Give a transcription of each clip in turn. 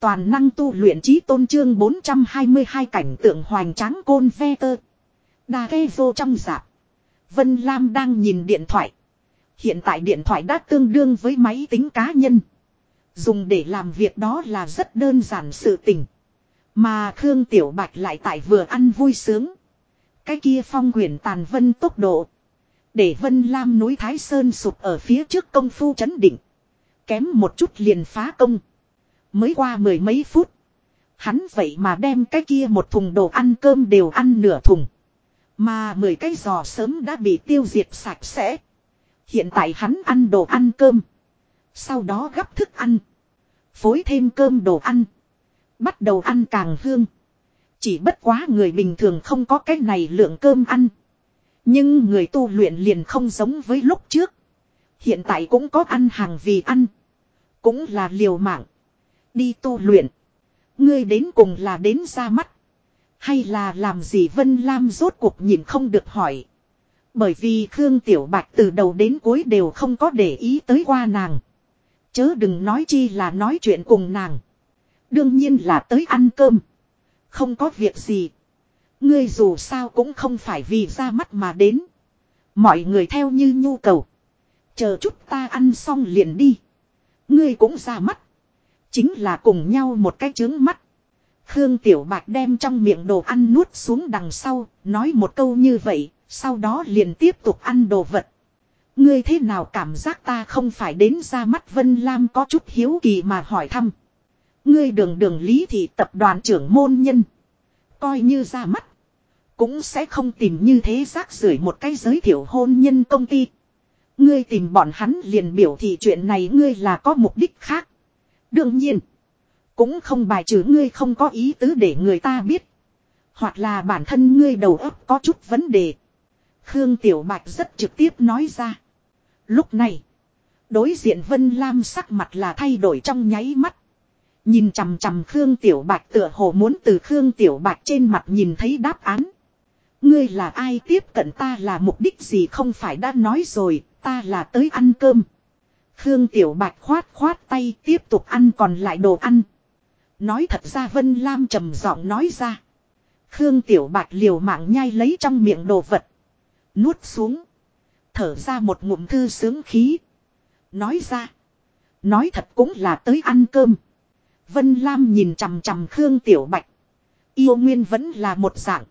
Toàn năng tu luyện trí tôn trương 422 cảnh tượng hoành tráng côn ve tơ. Đa ghe vô trong giạp. Vân Lam đang nhìn điện thoại. Hiện tại điện thoại đã tương đương với máy tính cá nhân. Dùng để làm việc đó là rất đơn giản sự tình. Mà Khương Tiểu Bạch lại tại vừa ăn vui sướng. Cái kia phong quyển tàn vân tốc độ. Để Vân Lam núi Thái Sơn sụp ở phía trước công phu chấn định. Kém một chút liền phá công. Mới qua mười mấy phút. Hắn vậy mà đem cái kia một thùng đồ ăn cơm đều ăn nửa thùng. Mà mười cái giò sớm đã bị tiêu diệt sạch sẽ. Hiện tại hắn ăn đồ ăn cơm. Sau đó gắp thức ăn. Phối thêm cơm đồ ăn. Bắt đầu ăn càng hương. Chỉ bất quá người bình thường không có cái này lượng cơm ăn. Nhưng người tu luyện liền không giống với lúc trước. Hiện tại cũng có ăn hàng vì ăn. Cũng là liều mạng. Đi tu luyện. Ngươi đến cùng là đến ra mắt. Hay là làm gì Vân Lam rốt cuộc nhìn không được hỏi. Bởi vì Khương Tiểu Bạch từ đầu đến cuối đều không có để ý tới qua nàng. Chớ đừng nói chi là nói chuyện cùng nàng. Đương nhiên là tới ăn cơm. Không có việc gì. Ngươi dù sao cũng không phải vì ra mắt mà đến. Mọi người theo như nhu cầu. Chờ chút ta ăn xong liền đi. Ngươi cũng ra mắt. Chính là cùng nhau một cái trướng mắt. Khương Tiểu Bạch đem trong miệng đồ ăn nuốt xuống đằng sau, nói một câu như vậy, sau đó liền tiếp tục ăn đồ vật. Ngươi thế nào cảm giác ta không phải đến ra mắt Vân Lam có chút hiếu kỳ mà hỏi thăm. Ngươi đường đường lý thị tập đoàn trưởng môn nhân. Coi như ra mắt. Cũng sẽ không tìm như thế rác rưởi một cái giới thiệu hôn nhân công ty. Ngươi tìm bọn hắn liền biểu thị chuyện này ngươi là có mục đích khác. Đương nhiên. Cũng không bài trừ ngươi không có ý tứ để người ta biết. Hoặc là bản thân ngươi đầu óc có chút vấn đề. Khương Tiểu Bạch rất trực tiếp nói ra. Lúc này. Đối diện Vân Lam sắc mặt là thay đổi trong nháy mắt. Nhìn chằm chằm Khương Tiểu Bạch tựa hồ muốn từ Khương Tiểu Bạch trên mặt nhìn thấy đáp án. Ngươi là ai tiếp cận ta là mục đích gì không phải đã nói rồi, ta là tới ăn cơm. Khương Tiểu Bạch khoát khoát tay tiếp tục ăn còn lại đồ ăn. Nói thật ra Vân Lam trầm giọng nói ra. Khương Tiểu Bạch liều mạng nhai lấy trong miệng đồ vật. Nuốt xuống. Thở ra một ngụm thư sướng khí. Nói ra. Nói thật cũng là tới ăn cơm. Vân Lam nhìn chằm chằm Khương Tiểu Bạch. Yêu nguyên vẫn là một dạng.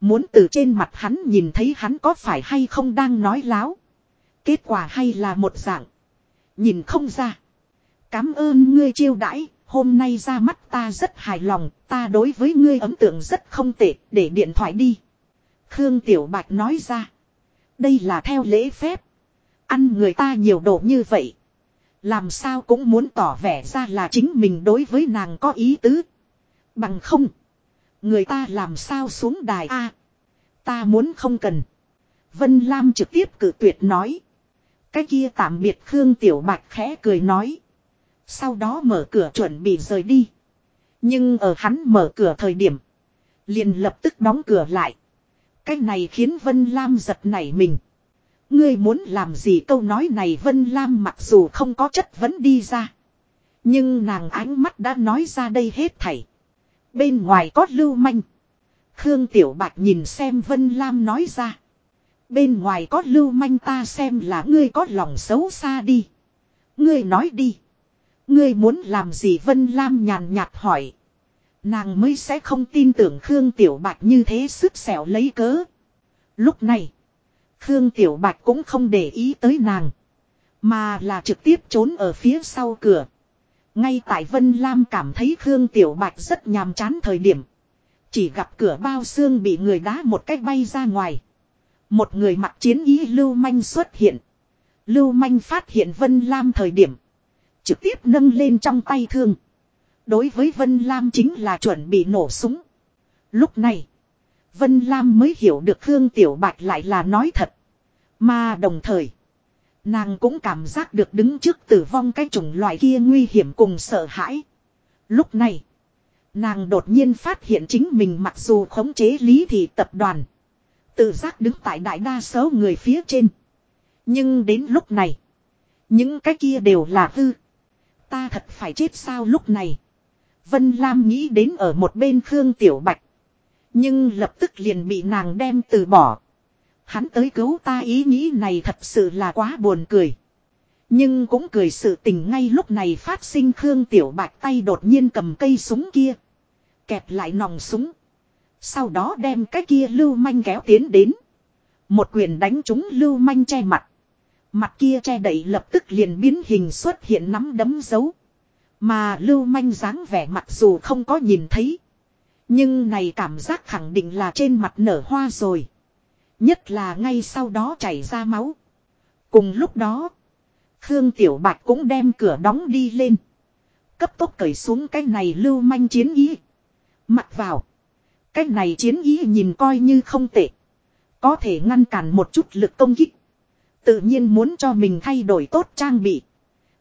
Muốn từ trên mặt hắn nhìn thấy hắn có phải hay không đang nói láo. Kết quả hay là một dạng. Nhìn không ra. Cám ơn ngươi chiêu đãi, hôm nay ra mắt ta rất hài lòng, ta đối với ngươi ấn tượng rất không tệ, để điện thoại đi. Khương Tiểu Bạch nói ra. Đây là theo lễ phép. Ăn người ta nhiều đồ như vậy. Làm sao cũng muốn tỏ vẻ ra là chính mình đối với nàng có ý tứ. Bằng không. Người ta làm sao xuống đài A. ta muốn không cần. Vân Lam trực tiếp cử tuyệt nói. Cái kia tạm biệt Khương Tiểu Bạch khẽ cười nói. Sau đó mở cửa chuẩn bị rời đi. Nhưng ở hắn mở cửa thời điểm. Liền lập tức đóng cửa lại. Cái này khiến Vân Lam giật nảy mình. Ngươi muốn làm gì câu nói này Vân Lam mặc dù không có chất vấn đi ra. Nhưng nàng ánh mắt đã nói ra đây hết thảy. Bên ngoài có lưu manh. Khương Tiểu Bạch nhìn xem Vân Lam nói ra. Bên ngoài có lưu manh ta xem là ngươi có lòng xấu xa đi. Ngươi nói đi. Ngươi muốn làm gì Vân Lam nhàn nhạt hỏi. Nàng mới sẽ không tin tưởng Khương Tiểu Bạch như thế sức xẻo lấy cớ. Lúc này. Khương Tiểu Bạch cũng không để ý tới nàng. Mà là trực tiếp trốn ở phía sau cửa. Ngay tại Vân Lam cảm thấy Khương Tiểu Bạch rất nhàm chán thời điểm. Chỉ gặp cửa bao xương bị người đá một cách bay ra ngoài. Một người mặc chiến ý Lưu Manh xuất hiện. Lưu Manh phát hiện Vân Lam thời điểm. Trực tiếp nâng lên trong tay thương. Đối với Vân Lam chính là chuẩn bị nổ súng. Lúc này. Vân Lam mới hiểu được Khương Tiểu Bạch lại là nói thật. Mà đồng thời. Nàng cũng cảm giác được đứng trước tử vong cái chủng loại kia nguy hiểm cùng sợ hãi. Lúc này. Nàng đột nhiên phát hiện chính mình mặc dù khống chế lý thị tập đoàn. Tự giác đứng tại đại đa số người phía trên. Nhưng đến lúc này. Những cái kia đều là hư. Ta thật phải chết sao lúc này. Vân Lam nghĩ đến ở một bên Khương Tiểu Bạch. Nhưng lập tức liền bị nàng đem từ bỏ. Hắn tới cứu ta ý nghĩ này thật sự là quá buồn cười. Nhưng cũng cười sự tình ngay lúc này phát sinh Khương Tiểu Bạch tay đột nhiên cầm cây súng kia. Kẹp lại nòng súng. Sau đó đem cái kia lưu manh kéo tiến đến. Một quyền đánh trúng lưu manh che mặt. Mặt kia che đậy lập tức liền biến hình xuất hiện nắm đấm dấu. Mà lưu manh dáng vẻ mặc dù không có nhìn thấy. Nhưng này cảm giác khẳng định là trên mặt nở hoa rồi. Nhất là ngay sau đó chảy ra máu. Cùng lúc đó. Khương Tiểu Bạch cũng đem cửa đóng đi lên. Cấp tốc cởi xuống cái này lưu manh chiến ý. Mặc vào. Cái này chiến ý nhìn coi như không tệ. Có thể ngăn cản một chút lực công kích. Tự nhiên muốn cho mình thay đổi tốt trang bị.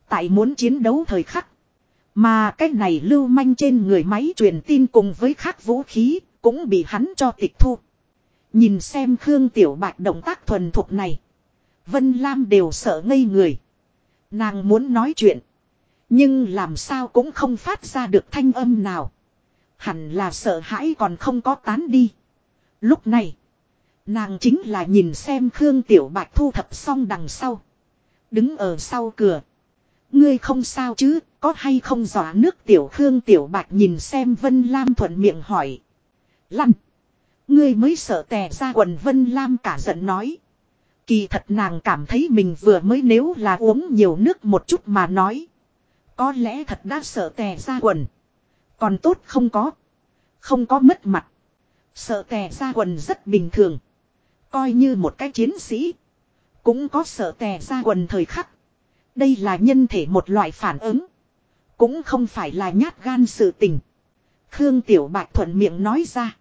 Tại muốn chiến đấu thời khắc. Mà cái này lưu manh trên người máy truyền tin cùng với khác vũ khí cũng bị hắn cho tịch thu. Nhìn xem Khương Tiểu Bạch động tác thuần thục này. Vân Lam đều sợ ngây người. Nàng muốn nói chuyện. Nhưng làm sao cũng không phát ra được thanh âm nào. Hẳn là sợ hãi còn không có tán đi. Lúc này. Nàng chính là nhìn xem Khương Tiểu Bạch thu thập xong đằng sau. Đứng ở sau cửa. Ngươi không sao chứ, có hay không dọa nước Tiểu Khương Tiểu Bạch nhìn xem Vân Lam thuận miệng hỏi. Lăn. Ngươi mới sợ tè ra quần Vân Lam cả giận nói. Kỳ thật nàng cảm thấy mình vừa mới nếu là uống nhiều nước một chút mà nói. Có lẽ thật đã sợ tè ra quần. Còn tốt không có. Không có mất mặt. Sợ tè ra quần rất bình thường. Coi như một cái chiến sĩ. Cũng có sợ tè ra quần thời khắc. Đây là nhân thể một loại phản ứng. Cũng không phải là nhát gan sự tình. Khương Tiểu Bạch thuận miệng nói ra.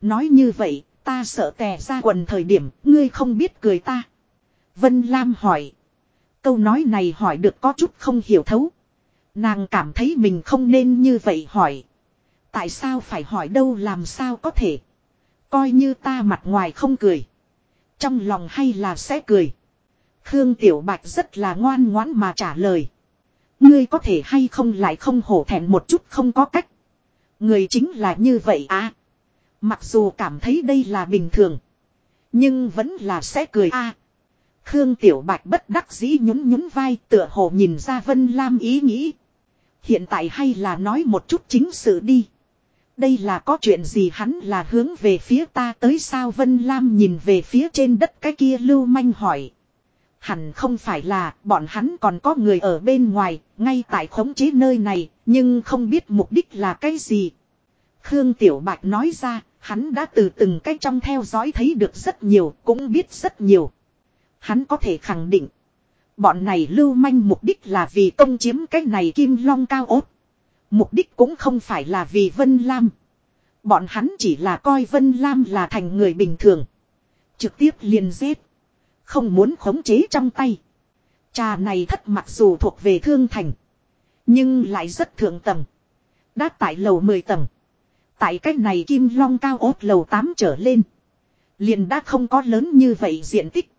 Nói như vậy, ta sợ tè ra quần thời điểm, ngươi không biết cười ta. Vân Lam hỏi. Câu nói này hỏi được có chút không hiểu thấu. Nàng cảm thấy mình không nên như vậy hỏi. Tại sao phải hỏi đâu làm sao có thể. Coi như ta mặt ngoài không cười. Trong lòng hay là sẽ cười. Khương Tiểu Bạch rất là ngoan ngoãn mà trả lời. Ngươi có thể hay không lại không hổ thẹn một chút không có cách. Người chính là như vậy à. Mặc dù cảm thấy đây là bình thường. Nhưng vẫn là sẽ cười a. Khương Tiểu Bạch bất đắc dĩ nhún nhún vai tựa hồ nhìn ra Vân Lam ý nghĩ. Hiện tại hay là nói một chút chính sự đi. Đây là có chuyện gì hắn là hướng về phía ta tới sao Vân Lam nhìn về phía trên đất cái kia lưu manh hỏi. Hẳn không phải là bọn hắn còn có người ở bên ngoài, ngay tại khống chế nơi này, nhưng không biết mục đích là cái gì. Khương Tiểu Bạch nói ra, hắn đã từ từng cách trong theo dõi thấy được rất nhiều, cũng biết rất nhiều. Hắn có thể khẳng định. Bọn này lưu manh mục đích là vì công chiếm cái này kim long cao ốt. Mục đích cũng không phải là vì Vân Lam. Bọn hắn chỉ là coi Vân Lam là thành người bình thường. Trực tiếp liền giết. Không muốn khống chế trong tay. Trà này thất mặc dù thuộc về thương thành. Nhưng lại rất thượng tầng. Đã tại lầu 10 tầng. Tại cách này kim long cao ốt lầu 8 trở lên. Liền đã không có lớn như vậy diện tích.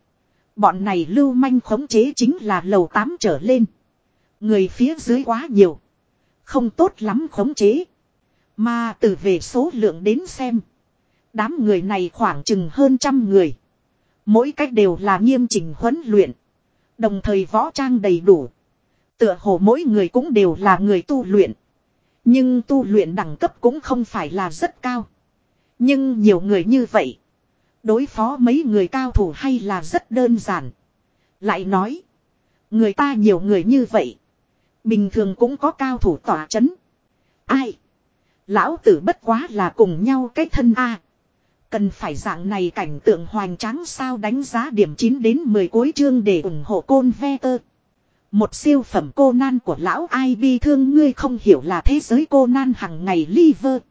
Bọn này lưu manh khống chế chính là lầu 8 trở lên. Người phía dưới quá nhiều. Không tốt lắm khống chế. Mà từ về số lượng đến xem. Đám người này khoảng chừng hơn trăm người. Mỗi cách đều là nghiêm chỉnh huấn luyện. Đồng thời võ trang đầy đủ. Tựa hồ mỗi người cũng đều là người tu luyện. Nhưng tu luyện đẳng cấp cũng không phải là rất cao. Nhưng nhiều người như vậy. Đối phó mấy người cao thủ hay là rất đơn giản. Lại nói. Người ta nhiều người như vậy. Bình thường cũng có cao thủ tỏa chấn. Ai? Lão tử bất quá là cùng nhau cái thân A. Cần phải dạng này cảnh tượng hoành tráng sao đánh giá điểm 9 đến 10 cuối chương để ủng hộ côn ve tơ. Một siêu phẩm cô nan của lão ai bi thương ngươi không hiểu là thế giới cô nan hằng ngày liver.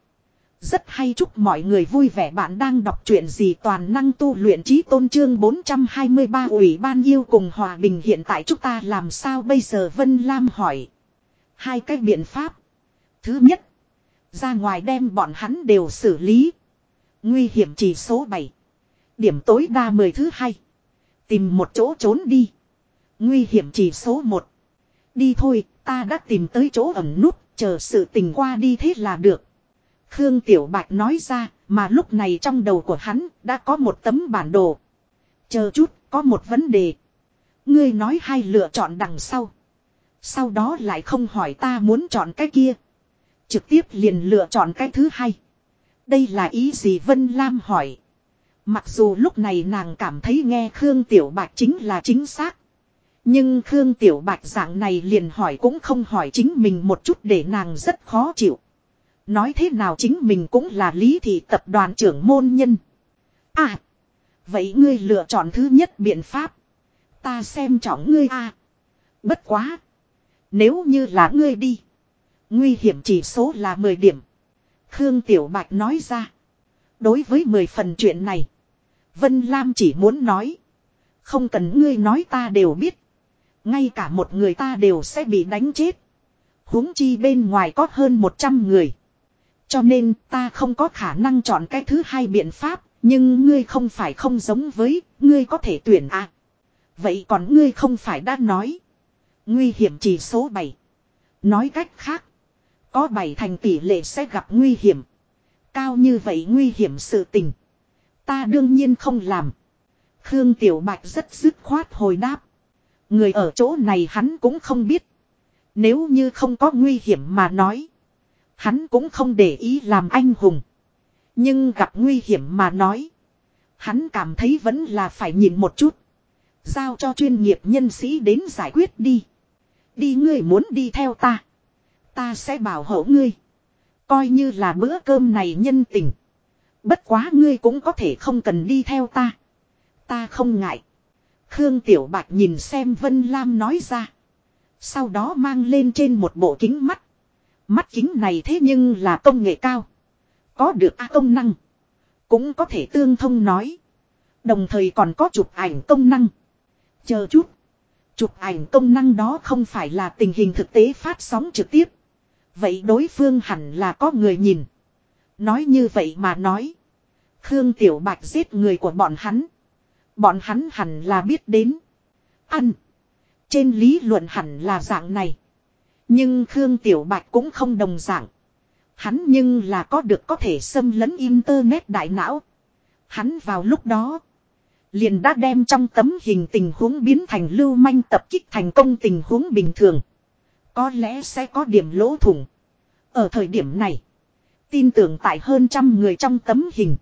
Rất hay chúc mọi người vui vẻ bạn đang đọc truyện gì toàn năng tu luyện trí tôn trương 423 ủy ban yêu cùng hòa bình hiện tại chúng ta làm sao bây giờ Vân Lam hỏi. Hai cách biện pháp. Thứ nhất. Ra ngoài đem bọn hắn đều xử lý. Nguy hiểm chỉ số 7. Điểm tối đa 10 thứ hai. Tìm một chỗ trốn đi. Nguy hiểm chỉ số 1. Đi thôi, ta đã tìm tới chỗ ẩn nút, Chờ sự tình qua đi thế là được. Khương Tiểu Bạch nói ra, mà lúc này trong đầu của hắn đã có một tấm bản đồ. Chờ chút, có một vấn đề. Ngươi nói hai lựa chọn đằng sau. Sau đó lại không hỏi ta muốn chọn cái kia. Trực tiếp liền lựa chọn cái thứ hai. Đây là ý gì Vân Lam hỏi. Mặc dù lúc này nàng cảm thấy nghe Khương Tiểu Bạch chính là chính xác. Nhưng Khương Tiểu Bạch dạng này liền hỏi cũng không hỏi chính mình một chút để nàng rất khó chịu. Nói thế nào chính mình cũng là lý thị tập đoàn trưởng môn nhân. À. Vậy ngươi lựa chọn thứ nhất biện pháp. Ta xem trọng ngươi a. À. Bất quá. Nếu như là ngươi đi. Nguy hiểm chỉ số là 10 điểm. Khương Tiểu Bạch nói ra. Đối với 10 phần chuyện này. Vân Lam chỉ muốn nói. Không cần ngươi nói ta đều biết. Ngay cả một người ta đều sẽ bị đánh chết. huống chi bên ngoài có hơn 100 người. Cho nên ta không có khả năng chọn cái thứ hai biện pháp. Nhưng ngươi không phải không giống với, ngươi có thể tuyển à. Vậy còn ngươi không phải đã nói. Nguy hiểm chỉ số 7. Nói cách khác. Có 7 thành tỷ lệ sẽ gặp nguy hiểm. Cao như vậy nguy hiểm sự tình. Ta đương nhiên không làm. Khương Tiểu Bạch rất dứt khoát hồi đáp. Người ở chỗ này hắn cũng không biết. Nếu như không có nguy hiểm mà nói. Hắn cũng không để ý làm anh hùng. Nhưng gặp nguy hiểm mà nói. Hắn cảm thấy vẫn là phải nhìn một chút. Giao cho chuyên nghiệp nhân sĩ đến giải quyết đi. Đi ngươi muốn đi theo ta. Ta sẽ bảo hộ ngươi. Coi như là bữa cơm này nhân tình. Bất quá ngươi cũng có thể không cần đi theo ta. Ta không ngại. Khương Tiểu Bạch nhìn xem Vân Lam nói ra. Sau đó mang lên trên một bộ kính mắt. Mắt kính này thế nhưng là công nghệ cao. Có được A công năng. Cũng có thể tương thông nói. Đồng thời còn có chụp ảnh công năng. Chờ chút. Chụp ảnh công năng đó không phải là tình hình thực tế phát sóng trực tiếp. Vậy đối phương hẳn là có người nhìn. Nói như vậy mà nói. Khương Tiểu Bạch giết người của bọn hắn. Bọn hắn hẳn là biết đến. Ăn. Trên lý luận hẳn là dạng này. Nhưng Khương Tiểu Bạch cũng không đồng dạng. Hắn nhưng là có được có thể xâm lấn internet đại não. Hắn vào lúc đó. Liền đã đem trong tấm hình tình huống biến thành lưu manh tập kích thành công tình huống bình thường. Có lẽ sẽ có điểm lỗ thủng. Ở thời điểm này. Tin tưởng tại hơn trăm người trong tấm hình.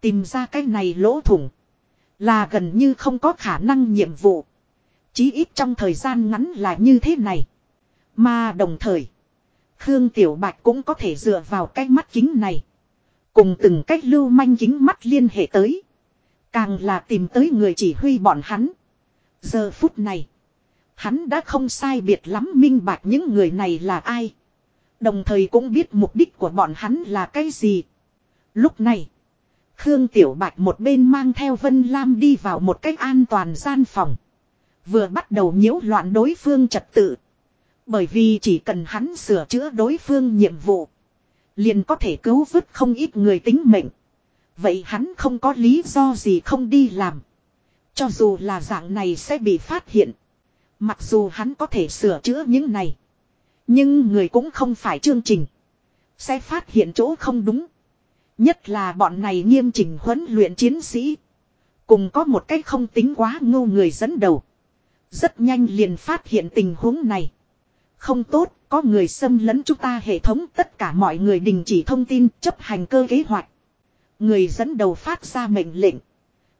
Tìm ra cái này lỗ thủng. Là gần như không có khả năng nhiệm vụ. Chí ít trong thời gian ngắn là như thế này. Mà đồng thời. Khương Tiểu Bạch cũng có thể dựa vào cái mắt kính này. Cùng từng cách lưu manh kính mắt liên hệ tới. Càng là tìm tới người chỉ huy bọn hắn. Giờ phút này. Hắn đã không sai biệt lắm minh bạch những người này là ai. Đồng thời cũng biết mục đích của bọn hắn là cái gì. Lúc này. Khương Tiểu Bạch một bên mang theo Vân Lam đi vào một cách an toàn gian phòng. Vừa bắt đầu nhiễu loạn đối phương trật tự. Bởi vì chỉ cần hắn sửa chữa đối phương nhiệm vụ. Liền có thể cứu vứt không ít người tính mệnh. Vậy hắn không có lý do gì không đi làm. Cho dù là dạng này sẽ bị phát hiện. Mặc dù hắn có thể sửa chữa những này. Nhưng người cũng không phải chương trình. Sẽ phát hiện chỗ không đúng. Nhất là bọn này nghiêm chỉnh huấn luyện chiến sĩ. Cùng có một cách không tính quá ngu người dẫn đầu. Rất nhanh liền phát hiện tình huống này. Không tốt, có người xâm lấn chúng ta hệ thống tất cả mọi người đình chỉ thông tin chấp hành cơ kế hoạch. Người dẫn đầu phát ra mệnh lệnh.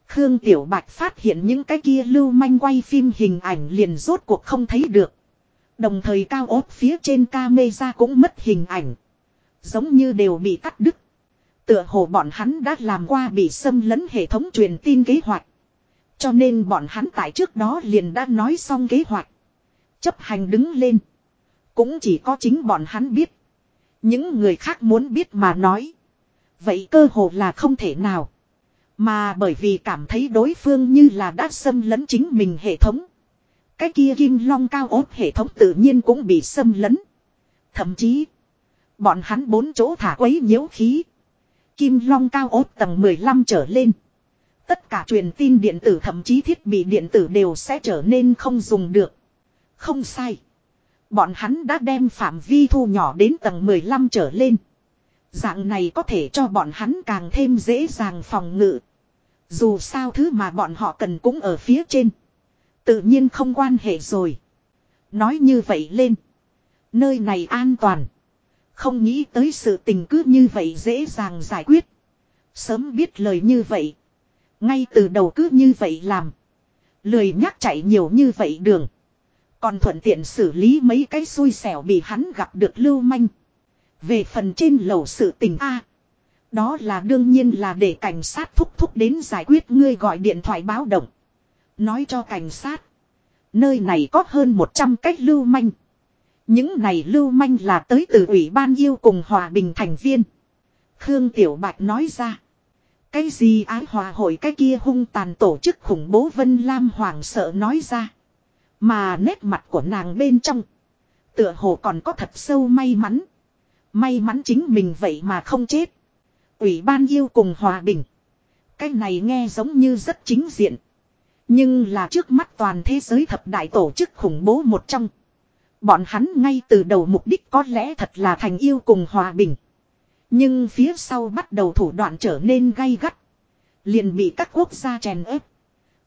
Khương Tiểu Bạch phát hiện những cái kia lưu manh quay phim hình ảnh liền rốt cuộc không thấy được. Đồng thời cao ốt phía trên camera cũng mất hình ảnh. Giống như đều bị cắt đứt. Tựa hồ bọn hắn đã làm qua bị xâm lấn hệ thống truyền tin kế hoạch. Cho nên bọn hắn tại trước đó liền đã nói xong kế hoạch. Chấp hành đứng lên. Cũng chỉ có chính bọn hắn biết. Những người khác muốn biết mà nói. Vậy cơ hồ là không thể nào. Mà bởi vì cảm thấy đối phương như là đã xâm lấn chính mình hệ thống. Cái kia kim long cao ốt hệ thống tự nhiên cũng bị xâm lấn. Thậm chí. Bọn hắn bốn chỗ thả quấy nhiễu khí. Kim long cao ốt tầng 15 trở lên. Tất cả truyền tin điện tử thậm chí thiết bị điện tử đều sẽ trở nên không dùng được. Không sai. Bọn hắn đã đem phạm vi thu nhỏ đến tầng 15 trở lên. Dạng này có thể cho bọn hắn càng thêm dễ dàng phòng ngự. Dù sao thứ mà bọn họ cần cũng ở phía trên. Tự nhiên không quan hệ rồi. Nói như vậy lên. Nơi này an toàn. Không nghĩ tới sự tình cứ như vậy dễ dàng giải quyết. Sớm biết lời như vậy. Ngay từ đầu cứ như vậy làm. Lười nhắc chạy nhiều như vậy đường. Còn thuận tiện xử lý mấy cái xui xẻo bị hắn gặp được lưu manh. Về phần trên lầu sự tình A. đó là đương nhiên là để cảnh sát thúc thúc đến giải quyết ngươi gọi điện thoại báo động. Nói cho cảnh sát. Nơi này có hơn 100 cách lưu manh. Những này lưu manh là tới từ Ủy ban yêu cùng Hòa Bình thành viên. Khương Tiểu Bạch nói ra. Cái gì ái hòa hội cái kia hung tàn tổ chức khủng bố Vân Lam hoàng sợ nói ra. Mà nét mặt của nàng bên trong. Tựa hồ còn có thật sâu may mắn. May mắn chính mình vậy mà không chết. Ủy ban yêu cùng hòa bình. Cái này nghe giống như rất chính diện. Nhưng là trước mắt toàn thế giới thập đại tổ chức khủng bố một trong. Bọn hắn ngay từ đầu mục đích có lẽ thật là thành yêu cùng hòa bình. Nhưng phía sau bắt đầu thủ đoạn trở nên gay gắt. Liền bị các quốc gia chèn ép.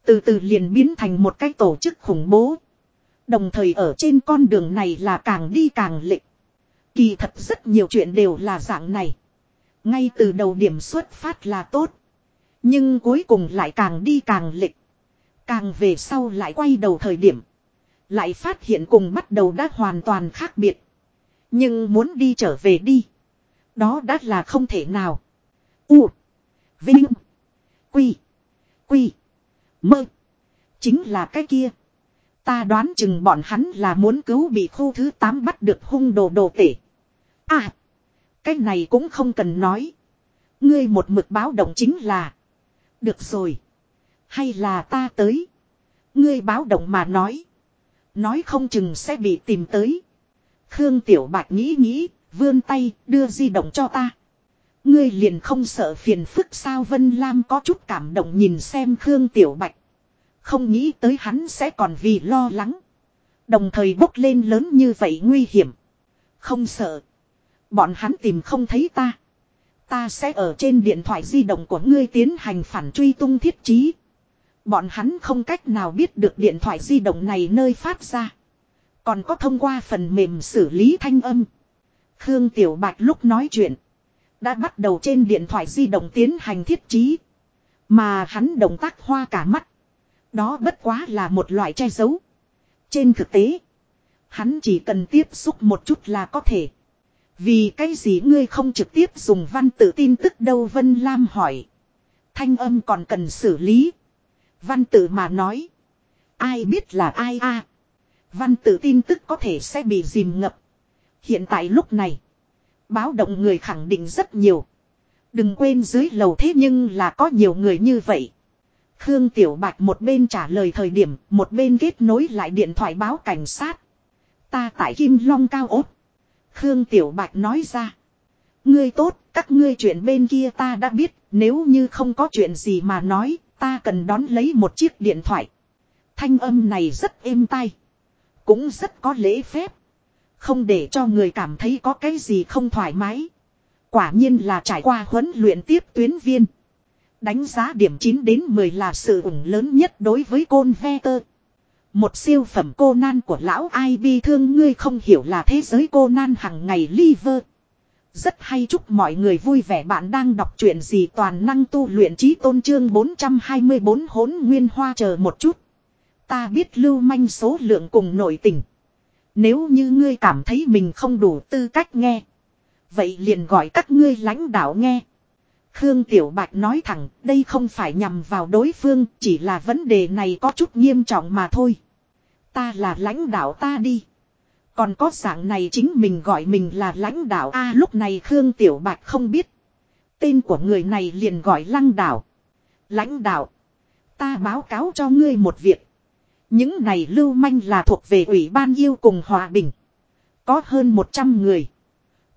Từ từ liền biến thành một cái tổ chức khủng bố. Đồng thời ở trên con đường này là càng đi càng lệch Kỳ thật rất nhiều chuyện đều là dạng này. Ngay từ đầu điểm xuất phát là tốt. Nhưng cuối cùng lại càng đi càng lệch Càng về sau lại quay đầu thời điểm. Lại phát hiện cùng bắt đầu đã hoàn toàn khác biệt. Nhưng muốn đi trở về đi. Đó đã là không thể nào. U. Vinh. Quy. Quy. Mơ. Chính là cái kia. Ta đoán chừng bọn hắn là muốn cứu bị khu thứ 8 bắt được hung đồ đồ tể. À. Cái này cũng không cần nói. Ngươi một mực báo động chính là. Được rồi. Hay là ta tới. Ngươi báo động mà nói. Nói không chừng sẽ bị tìm tới. Khương Tiểu Bạch nghĩ nghĩ, vươn tay, đưa di động cho ta. Ngươi liền không sợ phiền phức sao Vân Lam có chút cảm động nhìn xem Khương Tiểu Bạch. Không nghĩ tới hắn sẽ còn vì lo lắng. Đồng thời bốc lên lớn như vậy nguy hiểm. Không sợ. Bọn hắn tìm không thấy ta. Ta sẽ ở trên điện thoại di động của ngươi tiến hành phản truy tung thiết trí. Bọn hắn không cách nào biết được điện thoại di động này nơi phát ra. Còn có thông qua phần mềm xử lý thanh âm. Khương Tiểu Bạch lúc nói chuyện. Đã bắt đầu trên điện thoại di động tiến hành thiết trí. Mà hắn động tác hoa cả mắt. Đó bất quá là một loại che giấu. Trên thực tế. Hắn chỉ cần tiếp xúc một chút là có thể. Vì cái gì ngươi không trực tiếp dùng văn tự tin tức đâu Vân Lam hỏi. Thanh âm còn cần xử lý. Văn tự mà nói. Ai biết là ai a Văn tự tin tức có thể sẽ bị dìm ngập. Hiện tại lúc này. Báo động người khẳng định rất nhiều. Đừng quên dưới lầu thế nhưng là có nhiều người như vậy. Khương Tiểu Bạch một bên trả lời thời điểm, một bên kết nối lại điện thoại báo cảnh sát. Ta tại Kim Long cao ốt. Khương Tiểu Bạch nói ra. Ngươi tốt, các ngươi chuyện bên kia ta đã biết, nếu như không có chuyện gì mà nói, ta cần đón lấy một chiếc điện thoại. Thanh âm này rất êm tai. Cũng rất có lễ phép. Không để cho người cảm thấy có cái gì không thoải mái. Quả nhiên là trải qua huấn luyện tiếp tuyến viên. Đánh giá điểm 9 đến 10 là sự ủng lớn nhất đối với côn ve tơ. Một siêu phẩm cô nan của lão ai bi thương ngươi không hiểu là thế giới cô nan hằng ngày liver. Rất hay chúc mọi người vui vẻ bạn đang đọc truyện gì toàn năng tu luyện trí tôn trương 424 hỗn nguyên hoa chờ một chút. Ta biết lưu manh số lượng cùng nội tình. Nếu như ngươi cảm thấy mình không đủ tư cách nghe. Vậy liền gọi các ngươi lãnh đạo nghe. Khương Tiểu Bạch nói thẳng, đây không phải nhằm vào đối phương, chỉ là vấn đề này có chút nghiêm trọng mà thôi. Ta là lãnh đạo ta đi. Còn có dạng này chính mình gọi mình là lãnh đạo A lúc này Khương Tiểu Bạch không biết. Tên của người này liền gọi lăng đạo. Lãnh đạo. Ta báo cáo cho ngươi một việc. Những này lưu manh là thuộc về Ủy ban yêu cùng Hòa Bình. Có hơn 100 người.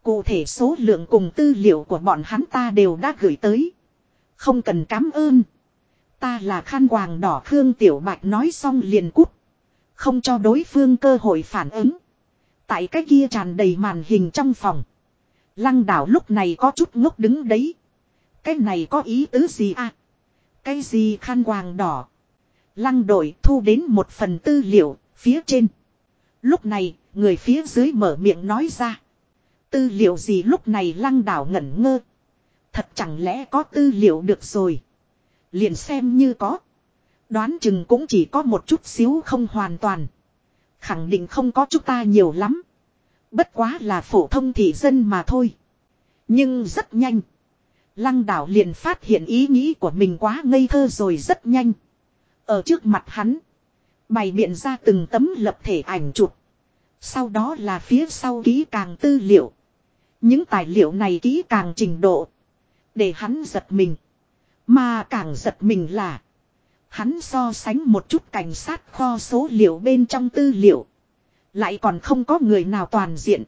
Cụ thể số lượng cùng tư liệu của bọn hắn ta đều đã gửi tới. Không cần cảm ơn. Ta là khăn quàng đỏ Khương Tiểu Bạch nói xong liền cút. Không cho đối phương cơ hội phản ứng. Tại cái kia tràn đầy màn hình trong phòng. Lăng đảo lúc này có chút ngốc đứng đấy. Cái này có ý tứ gì à? Cái gì khăn quàng đỏ? Lăng đội thu đến một phần tư liệu, phía trên. Lúc này, người phía dưới mở miệng nói ra. Tư liệu gì lúc này lăng đảo ngẩn ngơ. Thật chẳng lẽ có tư liệu được rồi. Liền xem như có. Đoán chừng cũng chỉ có một chút xíu không hoàn toàn. Khẳng định không có chúng ta nhiều lắm. Bất quá là phổ thông thị dân mà thôi. Nhưng rất nhanh. Lăng đảo liền phát hiện ý nghĩ của mình quá ngây thơ rồi rất nhanh. Ở trước mặt hắn. Bày biện ra từng tấm lập thể ảnh chụp. Sau đó là phía sau ký càng tư liệu. Những tài liệu này kỹ càng trình độ. Để hắn giật mình. Mà càng giật mình là. Hắn so sánh một chút cảnh sát kho số liệu bên trong tư liệu. Lại còn không có người nào toàn diện.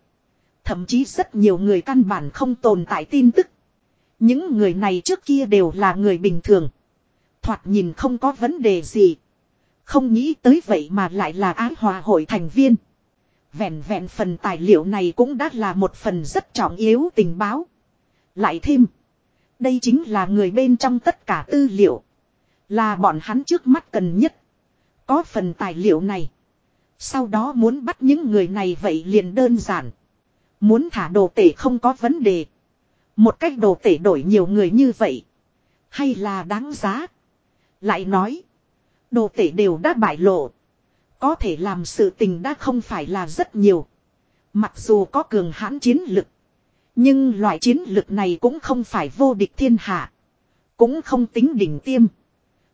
Thậm chí rất nhiều người căn bản không tồn tại tin tức. Những người này trước kia đều là người bình thường. Thoạt nhìn không có vấn đề gì. Không nghĩ tới vậy mà lại là ái hòa hội thành viên. Vẹn vẹn phần tài liệu này cũng đã là một phần rất trọng yếu tình báo. Lại thêm. Đây chính là người bên trong tất cả tư liệu. Là bọn hắn trước mắt cần nhất. Có phần tài liệu này. Sau đó muốn bắt những người này vậy liền đơn giản. Muốn thả đồ tể không có vấn đề. Một cách đồ tể đổi nhiều người như vậy. Hay là đáng giá. Lại nói. Đồ tể đều đã bại lộ. Có thể làm sự tình đã không phải là rất nhiều. Mặc dù có cường hãn chiến lực. Nhưng loại chiến lực này cũng không phải vô địch thiên hạ. Cũng không tính đỉnh tiêm.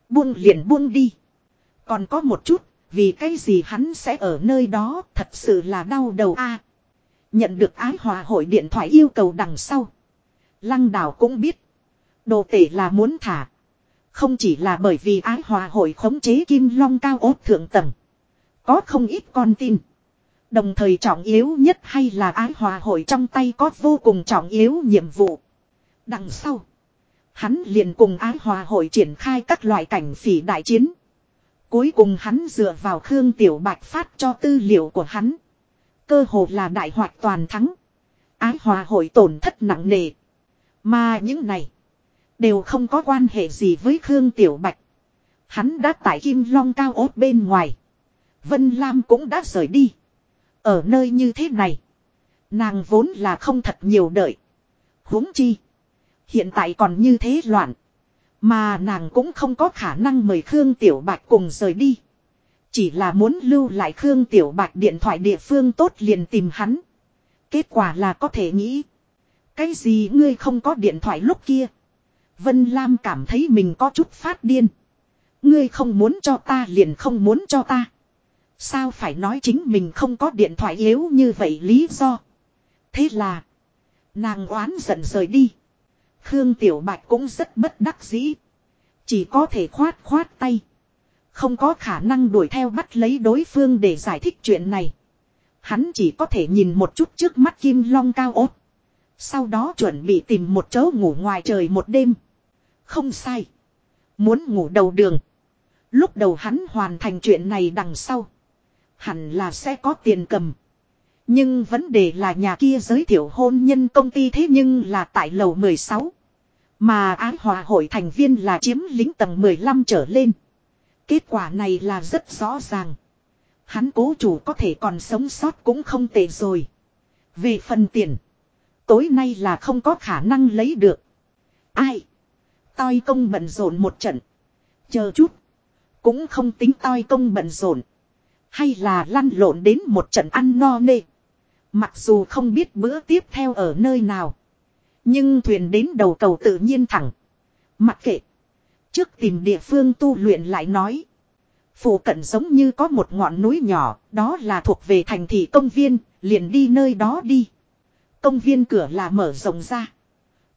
Buông liền buông đi. Còn có một chút, vì cái gì hắn sẽ ở nơi đó thật sự là đau đầu a Nhận được ái hòa hội điện thoại yêu cầu đằng sau. Lăng đảo cũng biết. Đồ tể là muốn thả. Không chỉ là bởi vì ái hòa hội khống chế kim long cao ốt thượng tầng. Có không ít con tin. Đồng thời trọng yếu nhất hay là ái hòa hội trong tay có vô cùng trọng yếu nhiệm vụ. Đằng sau. Hắn liền cùng ái hòa hội triển khai các loại cảnh phỉ đại chiến. Cuối cùng hắn dựa vào Khương Tiểu Bạch phát cho tư liệu của hắn. Cơ hồ là đại hoạt toàn thắng. Ái hòa hội tổn thất nặng nề. Mà những này. Đều không có quan hệ gì với Khương Tiểu Bạch. Hắn đã tại Kim Long cao ốt bên ngoài. Vân Lam cũng đã rời đi. Ở nơi như thế này. Nàng vốn là không thật nhiều đợi. huống chi. Hiện tại còn như thế loạn. Mà nàng cũng không có khả năng mời Khương Tiểu Bạch cùng rời đi. Chỉ là muốn lưu lại Khương Tiểu Bạch điện thoại địa phương tốt liền tìm hắn. Kết quả là có thể nghĩ. Cái gì ngươi không có điện thoại lúc kia. Vân Lam cảm thấy mình có chút phát điên. Ngươi không muốn cho ta liền không muốn cho ta. Sao phải nói chính mình không có điện thoại yếu như vậy lý do. Thế là. Nàng oán giận rời đi. Khương Tiểu Bạch cũng rất bất đắc dĩ. Chỉ có thể khoát khoát tay. Không có khả năng đuổi theo bắt lấy đối phương để giải thích chuyện này. Hắn chỉ có thể nhìn một chút trước mắt kim long cao ốt. Sau đó chuẩn bị tìm một chỗ ngủ ngoài trời một đêm. Không sai. Muốn ngủ đầu đường. Lúc đầu hắn hoàn thành chuyện này đằng sau. Hẳn là sẽ có tiền cầm. Nhưng vấn đề là nhà kia giới thiệu hôn nhân công ty thế nhưng là tại lầu 16. Mà án hòa hội thành viên là chiếm lính tầng 15 trở lên. Kết quả này là rất rõ ràng. Hắn cố chủ có thể còn sống sót cũng không tệ rồi. Về phần tiền. Tối nay là không có khả năng lấy được. Ai? Toi công bận rộn một trận. Chờ chút. Cũng không tính toi công bận rộn. Hay là lăn lộn đến một trận ăn no nê. Mặc dù không biết bữa tiếp theo ở nơi nào. Nhưng thuyền đến đầu cầu tự nhiên thẳng. Mặc kệ. Trước tìm địa phương tu luyện lại nói. Phủ cận giống như có một ngọn núi nhỏ, đó là thuộc về thành thị công viên, liền đi nơi đó đi. Công viên cửa là mở rộng ra.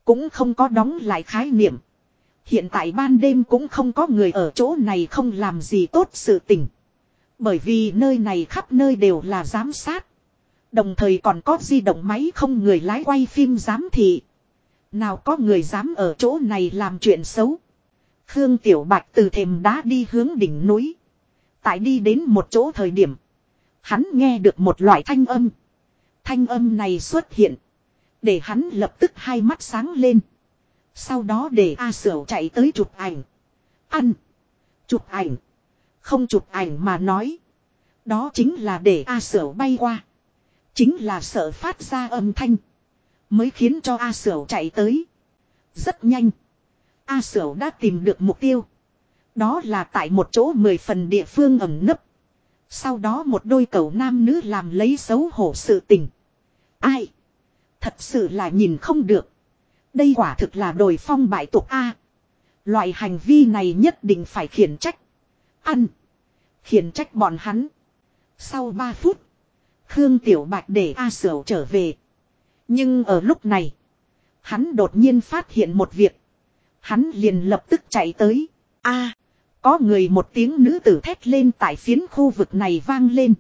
Cũng không có đóng lại khái niệm. Hiện tại ban đêm cũng không có người ở chỗ này không làm gì tốt sự tình. Bởi vì nơi này khắp nơi đều là giám sát. Đồng thời còn có di động máy không người lái quay phim giám thị. Nào có người dám ở chỗ này làm chuyện xấu. Khương Tiểu Bạch từ thềm đá đi hướng đỉnh núi. Tại đi đến một chỗ thời điểm. Hắn nghe được một loại thanh âm. Thanh âm này xuất hiện. Để hắn lập tức hai mắt sáng lên. Sau đó để A Sửu chạy tới chụp ảnh. Ăn. Chụp ảnh. Không chụp ảnh mà nói. Đó chính là để A Sở bay qua. Chính là sợ phát ra âm thanh. Mới khiến cho A Sở chạy tới. Rất nhanh. A Sở đã tìm được mục tiêu. Đó là tại một chỗ mười phần địa phương ẩm nấp. Sau đó một đôi cầu nam nữ làm lấy xấu hổ sự tình. Ai? Thật sự là nhìn không được. Đây quả thực là đồi phong bại tục A. Loại hành vi này nhất định phải khiển trách. Ăn. Khiển trách bọn hắn. Sau 3 phút. Khương Tiểu Bạch để A Sửu trở về. Nhưng ở lúc này. Hắn đột nhiên phát hiện một việc. Hắn liền lập tức chạy tới. A. có người một tiếng nữ tử thét lên tại phiến khu vực này vang lên.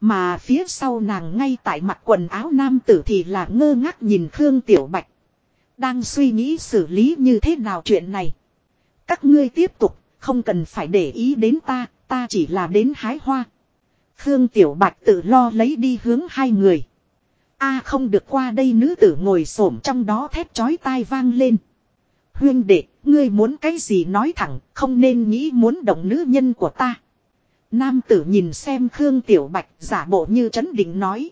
Mà phía sau nàng ngay tại mặt quần áo nam tử thì là ngơ ngác nhìn Khương Tiểu Bạch. Đang suy nghĩ xử lý như thế nào chuyện này. Các ngươi tiếp tục, không cần phải để ý đến ta, ta chỉ là đến hái hoa. Khương Tiểu Bạch tự lo lấy đi hướng hai người. A không được qua đây nữ tử ngồi xổm trong đó thét chói tai vang lên. Huyên đệ, ngươi muốn cái gì nói thẳng, không nên nghĩ muốn động nữ nhân của ta. Nam tử nhìn xem Khương Tiểu Bạch giả bộ như chấn định nói.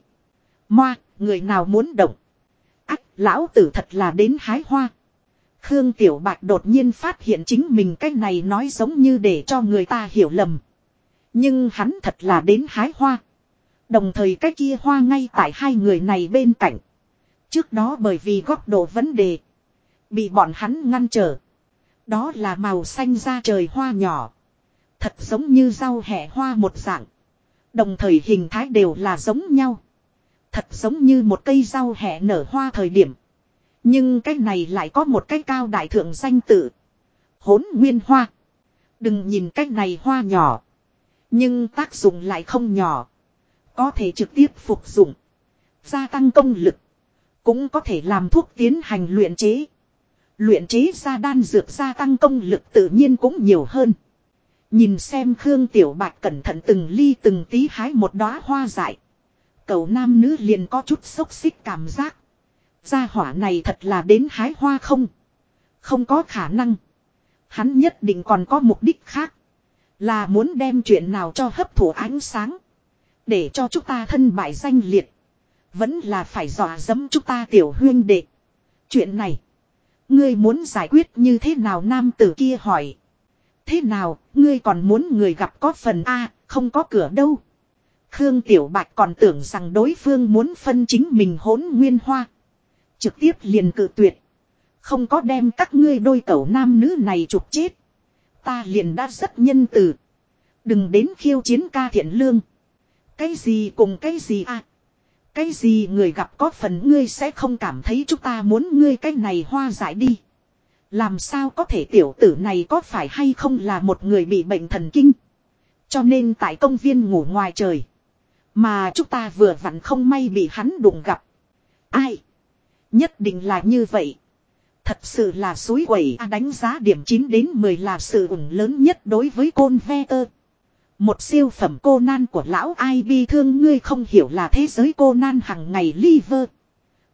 Moa, người nào muốn động. Ách, lão tử thật là đến hái hoa. Khương Tiểu Bạch đột nhiên phát hiện chính mình cách này nói giống như để cho người ta hiểu lầm. Nhưng hắn thật là đến hái hoa. Đồng thời cái kia hoa ngay tại hai người này bên cạnh. Trước đó bởi vì góc độ vấn đề. Bị bọn hắn ngăn trở. Đó là màu xanh da trời hoa nhỏ. Thật giống như rau hẹ hoa một dạng. Đồng thời hình thái đều là giống nhau. Thật giống như một cây rau hẹ nở hoa thời điểm. Nhưng cái này lại có một cái cao đại thượng danh tự. Hốn nguyên hoa. Đừng nhìn cái này hoa nhỏ. Nhưng tác dụng lại không nhỏ. Có thể trực tiếp phục dụng. Gia tăng công lực. Cũng có thể làm thuốc tiến hành luyện chế. Luyện chế ra đan dược gia tăng công lực tự nhiên cũng nhiều hơn. Nhìn xem Khương Tiểu Bạch cẩn thận từng ly từng tí hái một đóa hoa dại. Cậu nam nữ liền có chút xốc xích cảm giác. Gia hỏa này thật là đến hái hoa không? Không có khả năng. Hắn nhất định còn có mục đích khác. Là muốn đem chuyện nào cho hấp thụ ánh sáng. Để cho chúng ta thân bại danh liệt. Vẫn là phải dọa dẫm chúng ta tiểu huyên đệ. Chuyện này. Ngươi muốn giải quyết như thế nào nam tử kia hỏi. Thế nào, ngươi còn muốn người gặp có phần A, không có cửa đâu. Khương Tiểu Bạch còn tưởng rằng đối phương muốn phân chính mình hỗn nguyên hoa. Trực tiếp liền cự tuyệt. Không có đem các ngươi đôi cẩu nam nữ này trục chết. Ta liền đã rất nhân từ. Đừng đến khiêu chiến ca thiện lương. Cái gì cùng cái gì à? Cái gì người gặp có phần ngươi sẽ không cảm thấy chúng ta muốn ngươi cái này hoa giải đi. Làm sao có thể tiểu tử này có phải hay không là một người bị bệnh thần kinh. Cho nên tại công viên ngủ ngoài trời. Mà chúng ta vừa vặn không may bị hắn đụng gặp. Ai? Nhất định là như vậy. Thật sự là suối quẩy à, đánh giá điểm 9 đến 10 là sự ủng lớn nhất đối với côn ve tơ. Một siêu phẩm cô nan của lão ai bi thương ngươi không hiểu là thế giới cô nan hằng ngày liver.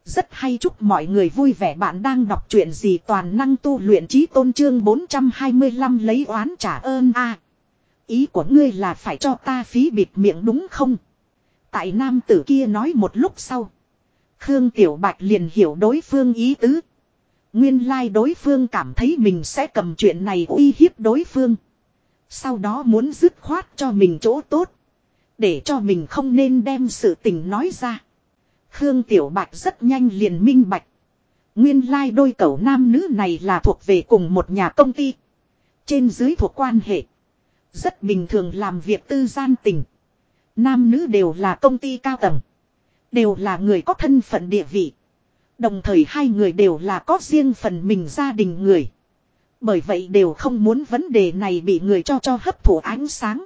Rất hay chúc mọi người vui vẻ bạn đang đọc truyện gì toàn năng tu luyện trí tôn trương 425 lấy oán trả ơn a Ý của ngươi là phải cho ta phí bịt miệng đúng không? Tại nam tử kia nói một lúc sau. Khương Tiểu Bạch liền hiểu đối phương ý tứ. Nguyên lai like đối phương cảm thấy mình sẽ cầm chuyện này uy hiếp đối phương. Sau đó muốn dứt khoát cho mình chỗ tốt. Để cho mình không nên đem sự tình nói ra. Khương Tiểu Bạch rất nhanh liền minh bạch. Nguyên lai like đôi cậu nam nữ này là thuộc về cùng một nhà công ty. Trên dưới thuộc quan hệ. Rất bình thường làm việc tư gian tình. Nam nữ đều là công ty cao tầng. Đều là người có thân phận địa vị. Đồng thời hai người đều là có riêng phần mình gia đình người. Bởi vậy đều không muốn vấn đề này bị người cho cho hấp thụ ánh sáng.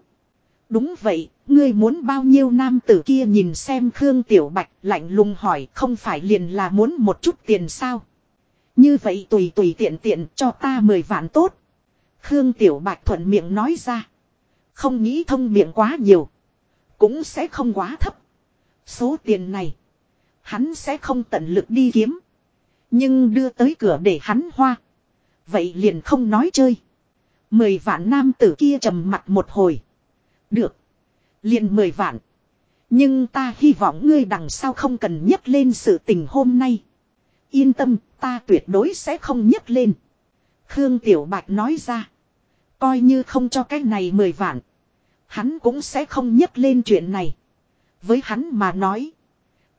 Đúng vậy, ngươi muốn bao nhiêu nam tử kia nhìn xem Khương Tiểu Bạch lạnh lùng hỏi không phải liền là muốn một chút tiền sao. Như vậy tùy tùy tiện tiện cho ta mười vạn tốt. Khương Tiểu Bạch thuận miệng nói ra. Không nghĩ thông miệng quá nhiều. Cũng sẽ không quá thấp. Số tiền này. Hắn sẽ không tận lực đi kiếm. Nhưng đưa tới cửa để hắn hoa. Vậy liền không nói chơi. Mười vạn nam tử kia trầm mặt một hồi. Được. Liền mười vạn. Nhưng ta hy vọng ngươi đằng sau không cần nhấc lên sự tình hôm nay. Yên tâm, ta tuyệt đối sẽ không nhấc lên. Khương Tiểu Bạch nói ra. Coi như không cho cái này mười vạn. Hắn cũng sẽ không nhấc lên chuyện này. Với hắn mà nói.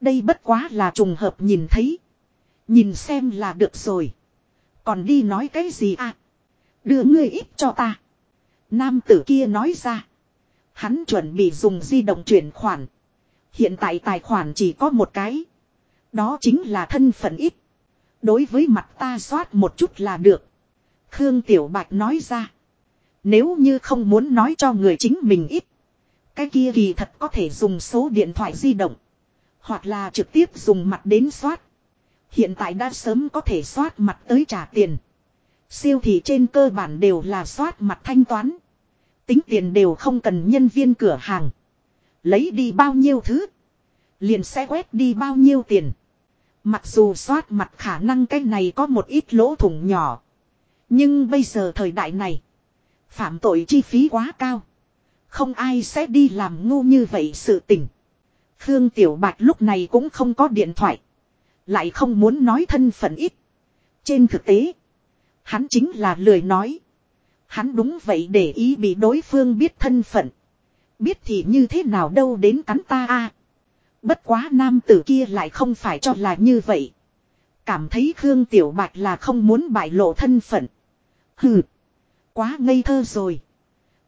Đây bất quá là trùng hợp nhìn thấy. Nhìn xem là được rồi. Còn đi nói cái gì à? Đưa ngươi ít cho ta. Nam tử kia nói ra. Hắn chuẩn bị dùng di động chuyển khoản. Hiện tại tài khoản chỉ có một cái. Đó chính là thân phận ít. Đối với mặt ta soát một chút là được. Khương Tiểu Bạch nói ra. Nếu như không muốn nói cho người chính mình ít. Cái kia kỳ thật có thể dùng số điện thoại di động. Hoặc là trực tiếp dùng mặt đến soát. Hiện tại đã sớm có thể soát mặt tới trả tiền. Siêu thị trên cơ bản đều là soát mặt thanh toán. Tính tiền đều không cần nhân viên cửa hàng. Lấy đi bao nhiêu thứ. Liền sẽ quét đi bao nhiêu tiền. Mặc dù soát mặt khả năng cái này có một ít lỗ thủng nhỏ. Nhưng bây giờ thời đại này. Phạm tội chi phí quá cao. Không ai sẽ đi làm ngu như vậy sự tình. Khương Tiểu Bạch lúc này cũng không có điện thoại. Lại không muốn nói thân phận ít. Trên thực tế. Hắn chính là lười nói. Hắn đúng vậy để ý bị đối phương biết thân phận. Biết thì như thế nào đâu đến cắn ta a Bất quá nam tử kia lại không phải cho là như vậy. Cảm thấy Khương Tiểu Bạch là không muốn bại lộ thân phận. Hừ. Quá ngây thơ rồi.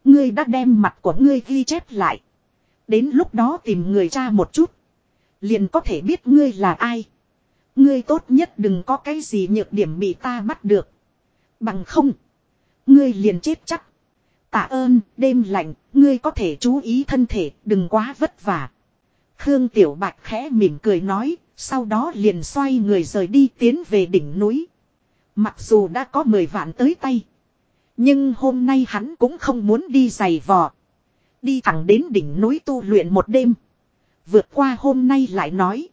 Ngươi đã đem mặt của ngươi ghi chép lại. Đến lúc đó tìm người cha một chút. Liền có thể biết ngươi là ai. Ngươi tốt nhất đừng có cái gì nhược điểm bị ta bắt được. Bằng không. Ngươi liền chết chắc. Tạ ơn, đêm lạnh, ngươi có thể chú ý thân thể, đừng quá vất vả. Khương Tiểu Bạch khẽ mỉm cười nói, sau đó liền xoay người rời đi tiến về đỉnh núi. Mặc dù đã có 10 vạn tới tay. Nhưng hôm nay hắn cũng không muốn đi giày vò. Đi thẳng đến đỉnh núi tu luyện một đêm. Vượt qua hôm nay lại nói.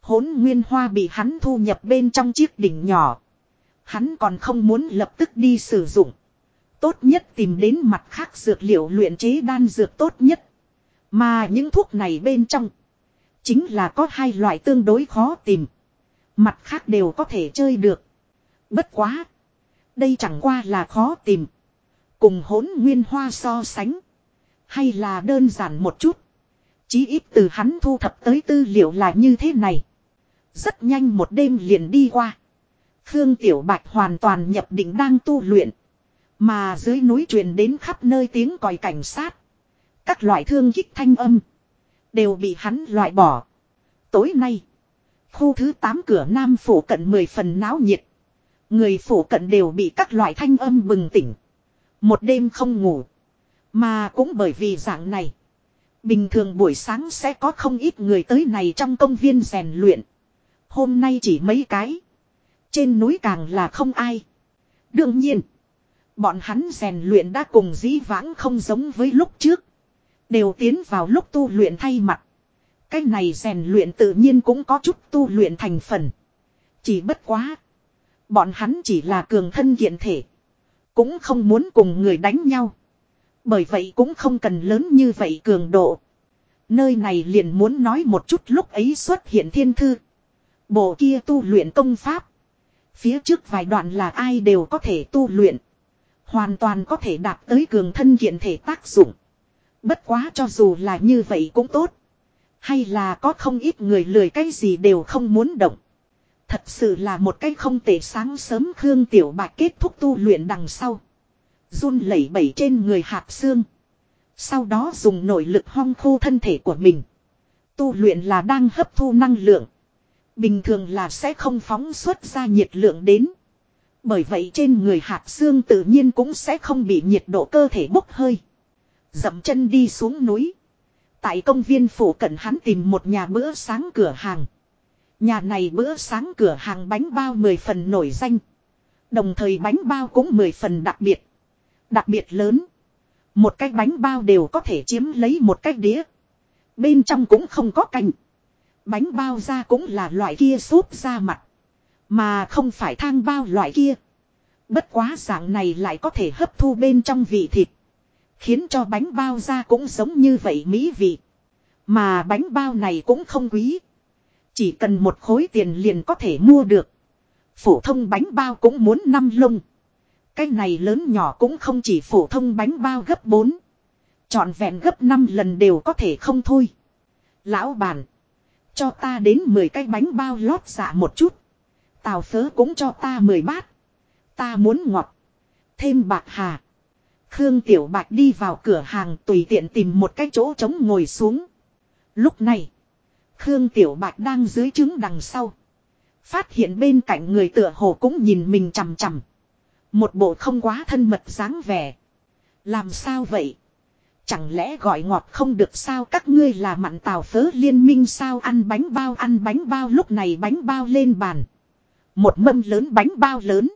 Hốn nguyên hoa bị hắn thu nhập bên trong chiếc đỉnh nhỏ. Hắn còn không muốn lập tức đi sử dụng. Tốt nhất tìm đến mặt khác dược liệu luyện chế đan dược tốt nhất. Mà những thuốc này bên trong. Chính là có hai loại tương đối khó tìm. Mặt khác đều có thể chơi được. Bất quá. Đây chẳng qua là khó tìm. Cùng hỗn nguyên hoa so sánh. Hay là đơn giản một chút. Chí ít từ hắn thu thập tới tư liệu là như thế này. Rất nhanh một đêm liền đi qua. Khương Tiểu Bạch hoàn toàn nhập định đang tu luyện. Mà dưới núi truyền đến khắp nơi tiếng còi cảnh sát. Các loại thương kích thanh âm. Đều bị hắn loại bỏ. Tối nay. Khu thứ 8 cửa Nam phủ cận 10 phần náo nhiệt. Người phủ cận đều bị các loại thanh âm bừng tỉnh. Một đêm không ngủ. Mà cũng bởi vì dạng này. Bình thường buổi sáng sẽ có không ít người tới này trong công viên rèn luyện. Hôm nay chỉ mấy cái. Trên núi càng là không ai. Đương nhiên. Bọn hắn rèn luyện đã cùng dĩ vãng không giống với lúc trước. Đều tiến vào lúc tu luyện thay mặt. Cái này rèn luyện tự nhiên cũng có chút tu luyện thành phần. Chỉ bất quá. Bọn hắn chỉ là cường thân kiện thể. Cũng không muốn cùng người đánh nhau. Bởi vậy cũng không cần lớn như vậy cường độ. Nơi này liền muốn nói một chút lúc ấy xuất hiện thiên thư. Bộ kia tu luyện công pháp. Phía trước vài đoạn là ai đều có thể tu luyện. Hoàn toàn có thể đạt tới cường thân kiện thể tác dụng. Bất quá cho dù là như vậy cũng tốt. Hay là có không ít người lười cái gì đều không muốn động. Thật sự là một cái không tệ sáng sớm Khương Tiểu Bạch kết thúc tu luyện đằng sau. run lẩy bẩy trên người hạt xương. Sau đó dùng nội lực hong khô thân thể của mình. Tu luyện là đang hấp thu năng lượng. Bình thường là sẽ không phóng xuất ra nhiệt lượng đến. Bởi vậy trên người hạt xương tự nhiên cũng sẽ không bị nhiệt độ cơ thể bốc hơi. Dậm chân đi xuống núi. Tại công viên phủ cận hắn tìm một nhà bữa sáng cửa hàng. Nhà này bữa sáng cửa hàng bánh bao 10 phần nổi danh. Đồng thời bánh bao cũng 10 phần đặc biệt. Đặc biệt lớn. Một cái bánh bao đều có thể chiếm lấy một cái đĩa. Bên trong cũng không có canh. Bánh bao ra cũng là loại kia súp ra mặt. Mà không phải thang bao loại kia. Bất quá dạng này lại có thể hấp thu bên trong vị thịt. Khiến cho bánh bao ra cũng giống như vậy mỹ vị. Mà bánh bao này cũng không quý. Chỉ cần một khối tiền liền có thể mua được. Phổ thông bánh bao cũng muốn năm lông. Cái này lớn nhỏ cũng không chỉ phổ thông bánh bao gấp 4. Chọn vẹn gấp 5 lần đều có thể không thôi. Lão bản. Cho ta đến 10 cái bánh bao lót dạ một chút. Tào phớ cũng cho ta 10 bát. Ta muốn ngọt. Thêm bạc hà. Khương Tiểu Bạch đi vào cửa hàng tùy tiện tìm một cái chỗ trống ngồi xuống. Lúc này. Khương Tiểu Bạch đang dưới trứng đằng sau. Phát hiện bên cạnh người tựa hồ cũng nhìn mình chằm chằm. Một bộ không quá thân mật dáng vẻ. Làm sao vậy? Chẳng lẽ gọi ngọt không được sao các ngươi là mặn tào phớ liên minh sao ăn bánh bao, ăn bánh bao lúc này bánh bao lên bàn. Một mâm lớn bánh bao lớn.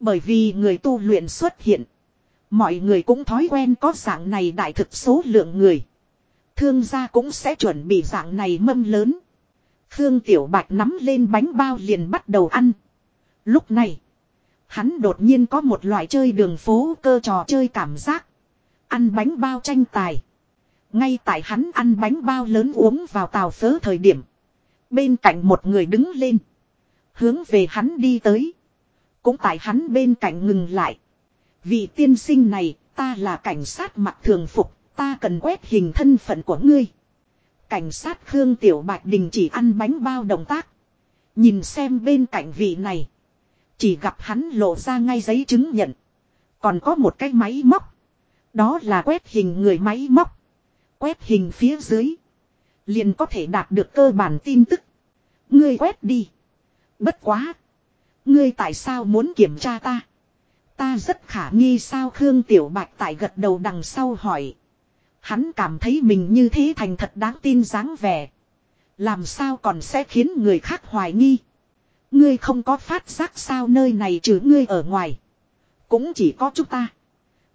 Bởi vì người tu luyện xuất hiện. Mọi người cũng thói quen có dạng này đại thực số lượng người. Thương gia cũng sẽ chuẩn bị dạng này mâm lớn. Khương Tiểu Bạch nắm lên bánh bao liền bắt đầu ăn. Lúc này, hắn đột nhiên có một loại chơi đường phố cơ trò chơi cảm giác. Ăn bánh bao tranh tài. Ngay tại hắn ăn bánh bao lớn uống vào tàu phớ thời điểm. Bên cạnh một người đứng lên. Hướng về hắn đi tới. Cũng tại hắn bên cạnh ngừng lại. Vị tiên sinh này, ta là cảnh sát mặc thường phục, ta cần quét hình thân phận của ngươi. Cảnh sát Khương Tiểu Bạch Đình chỉ ăn bánh bao động tác. Nhìn xem bên cạnh vị này. Chỉ gặp hắn lộ ra ngay giấy chứng nhận. Còn có một cái máy móc. Đó là quét hình người máy móc. Quét hình phía dưới. Liền có thể đạt được cơ bản tin tức. Ngươi quét đi. Bất quá. Ngươi tại sao muốn kiểm tra ta? Ta rất khả nghi sao Khương Tiểu Bạch tại gật đầu đằng sau hỏi. Hắn cảm thấy mình như thế thành thật đáng tin dáng vẻ. Làm sao còn sẽ khiến người khác hoài nghi. Ngươi không có phát giác sao nơi này trừ ngươi ở ngoài. Cũng chỉ có chúng ta.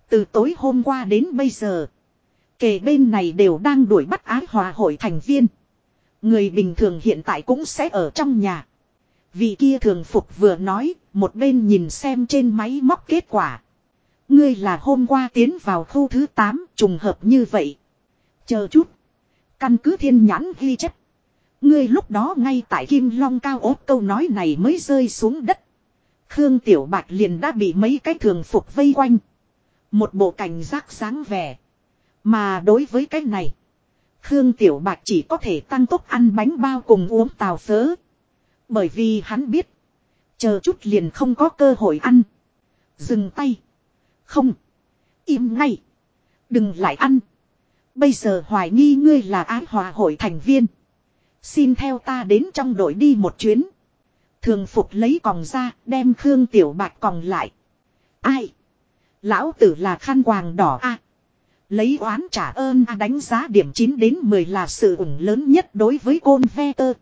Từ tối hôm qua đến bây giờ. Kể bên này đều đang đuổi bắt ái hòa hội thành viên. Người bình thường hiện tại cũng sẽ ở trong nhà. Vị kia thường phục vừa nói, một bên nhìn xem trên máy móc kết quả. Ngươi là hôm qua tiến vào khu thứ 8, trùng hợp như vậy. Chờ chút. Căn cứ thiên nhãn ghi chép. Ngươi lúc đó ngay tại Kim Long cao ốt câu nói này mới rơi xuống đất. Khương Tiểu Bạch liền đã bị mấy cái thường phục vây quanh. Một bộ cảnh giác sáng vẻ. Mà đối với cái này. Khương Tiểu Bạch chỉ có thể tăng tốc ăn bánh bao cùng uống tàu phớ. Bởi vì hắn biết. Chờ chút liền không có cơ hội ăn. Dừng tay. Không. Im ngay. Đừng lại ăn. Bây giờ hoài nghi ngươi là ái hòa hội thành viên. Xin theo ta đến trong đội đi một chuyến. Thường phục lấy còng ra, đem Khương Tiểu Bạch còng lại. Ai? Lão tử là khăn quàng đỏ a Lấy oán trả ơn a đánh giá điểm 9 đến 10 là sự ủng lớn nhất đối với côn ve tơ.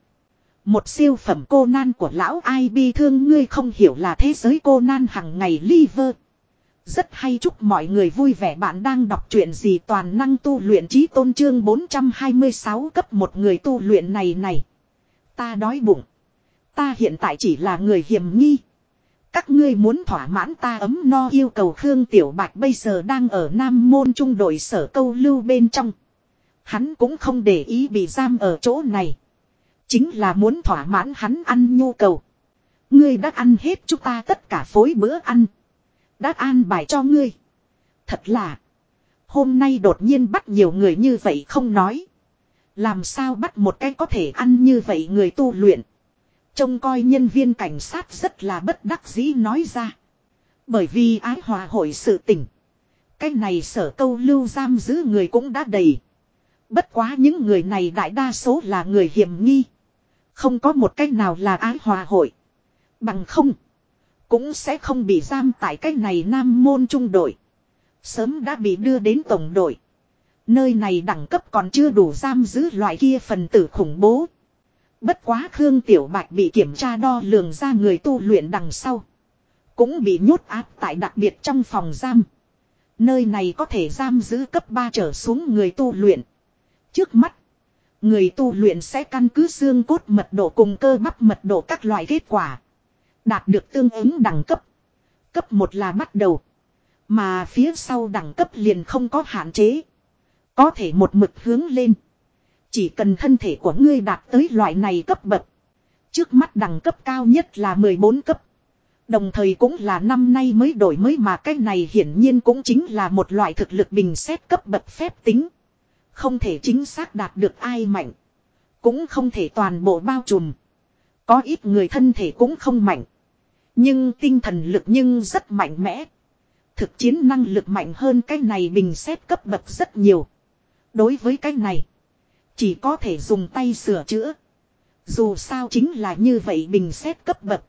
Một siêu phẩm cô nan của lão ai bi thương, ngươi không hiểu là thế giới cô nan hằng ngày liver. Rất hay chúc mọi người vui vẻ bạn đang đọc truyện gì toàn năng tu luyện trí tôn trương 426 cấp một người tu luyện này này. Ta đói bụng. Ta hiện tại chỉ là người hiểm nghi. Các ngươi muốn thỏa mãn ta ấm no yêu cầu Khương Tiểu Bạch bây giờ đang ở Nam Môn Trung đội sở câu lưu bên trong. Hắn cũng không để ý bị giam ở chỗ này. Chính là muốn thỏa mãn hắn ăn nhu cầu. Ngươi đã ăn hết chúng ta tất cả phối bữa ăn. Đã an bài cho ngươi. Thật là. Hôm nay đột nhiên bắt nhiều người như vậy không nói. Làm sao bắt một cái có thể ăn như vậy người tu luyện. Trông coi nhân viên cảnh sát rất là bất đắc dĩ nói ra. Bởi vì ái hòa hội sự tình. Cái này sở câu lưu giam giữ người cũng đã đầy. Bất quá những người này đại đa số là người hiểm nghi. Không có một cách nào là ái hòa hội. Bằng không. Cũng sẽ không bị giam tại cách này nam môn trung đội. Sớm đã bị đưa đến tổng đội. Nơi này đẳng cấp còn chưa đủ giam giữ loại kia phần tử khủng bố. Bất quá Khương Tiểu Bạch bị kiểm tra đo lường ra người tu luyện đằng sau. Cũng bị nhốt áp tại đặc biệt trong phòng giam. Nơi này có thể giam giữ cấp 3 trở xuống người tu luyện. Trước mắt. Người tu luyện sẽ căn cứ xương cốt mật độ cùng cơ bắp mật độ các loại kết quả. Đạt được tương ứng đẳng cấp. Cấp 1 là bắt đầu. Mà phía sau đẳng cấp liền không có hạn chế. Có thể một mực hướng lên. Chỉ cần thân thể của ngươi đạt tới loại này cấp bậc. Trước mắt đẳng cấp cao nhất là 14 cấp. Đồng thời cũng là năm nay mới đổi mới mà cái này hiển nhiên cũng chính là một loại thực lực bình xét cấp bậc phép tính. Không thể chính xác đạt được ai mạnh. Cũng không thể toàn bộ bao trùm. Có ít người thân thể cũng không mạnh. Nhưng tinh thần lực nhưng rất mạnh mẽ. Thực chiến năng lực mạnh hơn cái này bình xét cấp bậc rất nhiều. Đối với cái này. Chỉ có thể dùng tay sửa chữa. Dù sao chính là như vậy bình xét cấp bậc.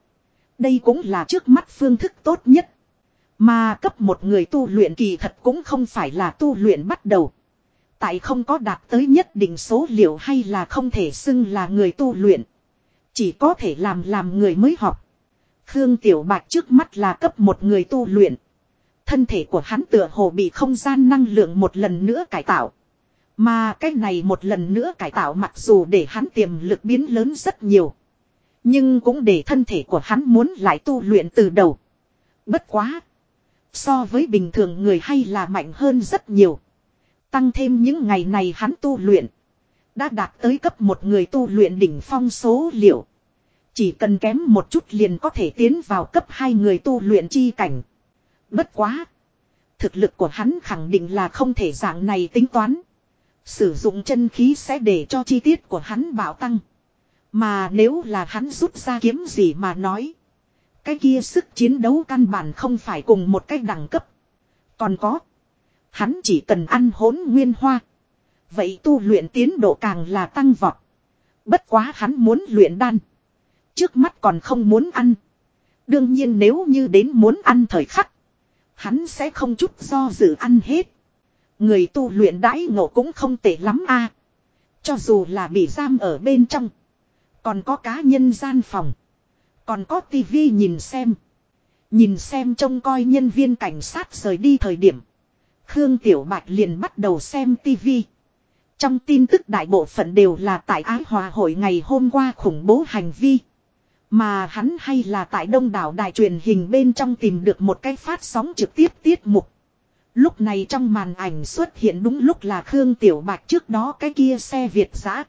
Đây cũng là trước mắt phương thức tốt nhất. Mà cấp một người tu luyện kỳ thật cũng không phải là tu luyện bắt đầu. Tại không có đạt tới nhất định số liệu hay là không thể xưng là người tu luyện. Chỉ có thể làm làm người mới học. Khương Tiểu Bạch trước mắt là cấp một người tu luyện. Thân thể của hắn tựa hồ bị không gian năng lượng một lần nữa cải tạo. Mà cái này một lần nữa cải tạo mặc dù để hắn tiềm lực biến lớn rất nhiều. Nhưng cũng để thân thể của hắn muốn lại tu luyện từ đầu. Bất quá. So với bình thường người hay là mạnh hơn rất nhiều. Tăng thêm những ngày này hắn tu luyện. Đã đạt tới cấp một người tu luyện đỉnh phong số liệu. Chỉ cần kém một chút liền có thể tiến vào cấp hai người tu luyện chi cảnh. Bất quá. Thực lực của hắn khẳng định là không thể dạng này tính toán. Sử dụng chân khí sẽ để cho chi tiết của hắn bảo tăng. Mà nếu là hắn rút ra kiếm gì mà nói. Cái kia sức chiến đấu căn bản không phải cùng một cách đẳng cấp. Còn có. Hắn chỉ cần ăn hốn nguyên hoa. Vậy tu luyện tiến độ càng là tăng vọt. Bất quá hắn muốn luyện đan. Trước mắt còn không muốn ăn. Đương nhiên nếu như đến muốn ăn thời khắc. Hắn sẽ không chút do dự ăn hết. Người tu luyện đãi ngộ cũng không tệ lắm a. Cho dù là bị giam ở bên trong. Còn có cá nhân gian phòng. Còn có tivi nhìn xem. Nhìn xem trông coi nhân viên cảnh sát rời đi thời điểm. Khương Tiểu Bạch liền bắt đầu xem tivi. Trong tin tức đại bộ phận đều là tại Ái Hòa hội ngày hôm qua khủng bố hành vi. Mà hắn hay là tại đông đảo đài truyền hình bên trong tìm được một cái phát sóng trực tiếp tiết mục. Lúc này trong màn ảnh xuất hiện đúng lúc là Khương Tiểu Bạch trước đó cái kia xe Việt giã.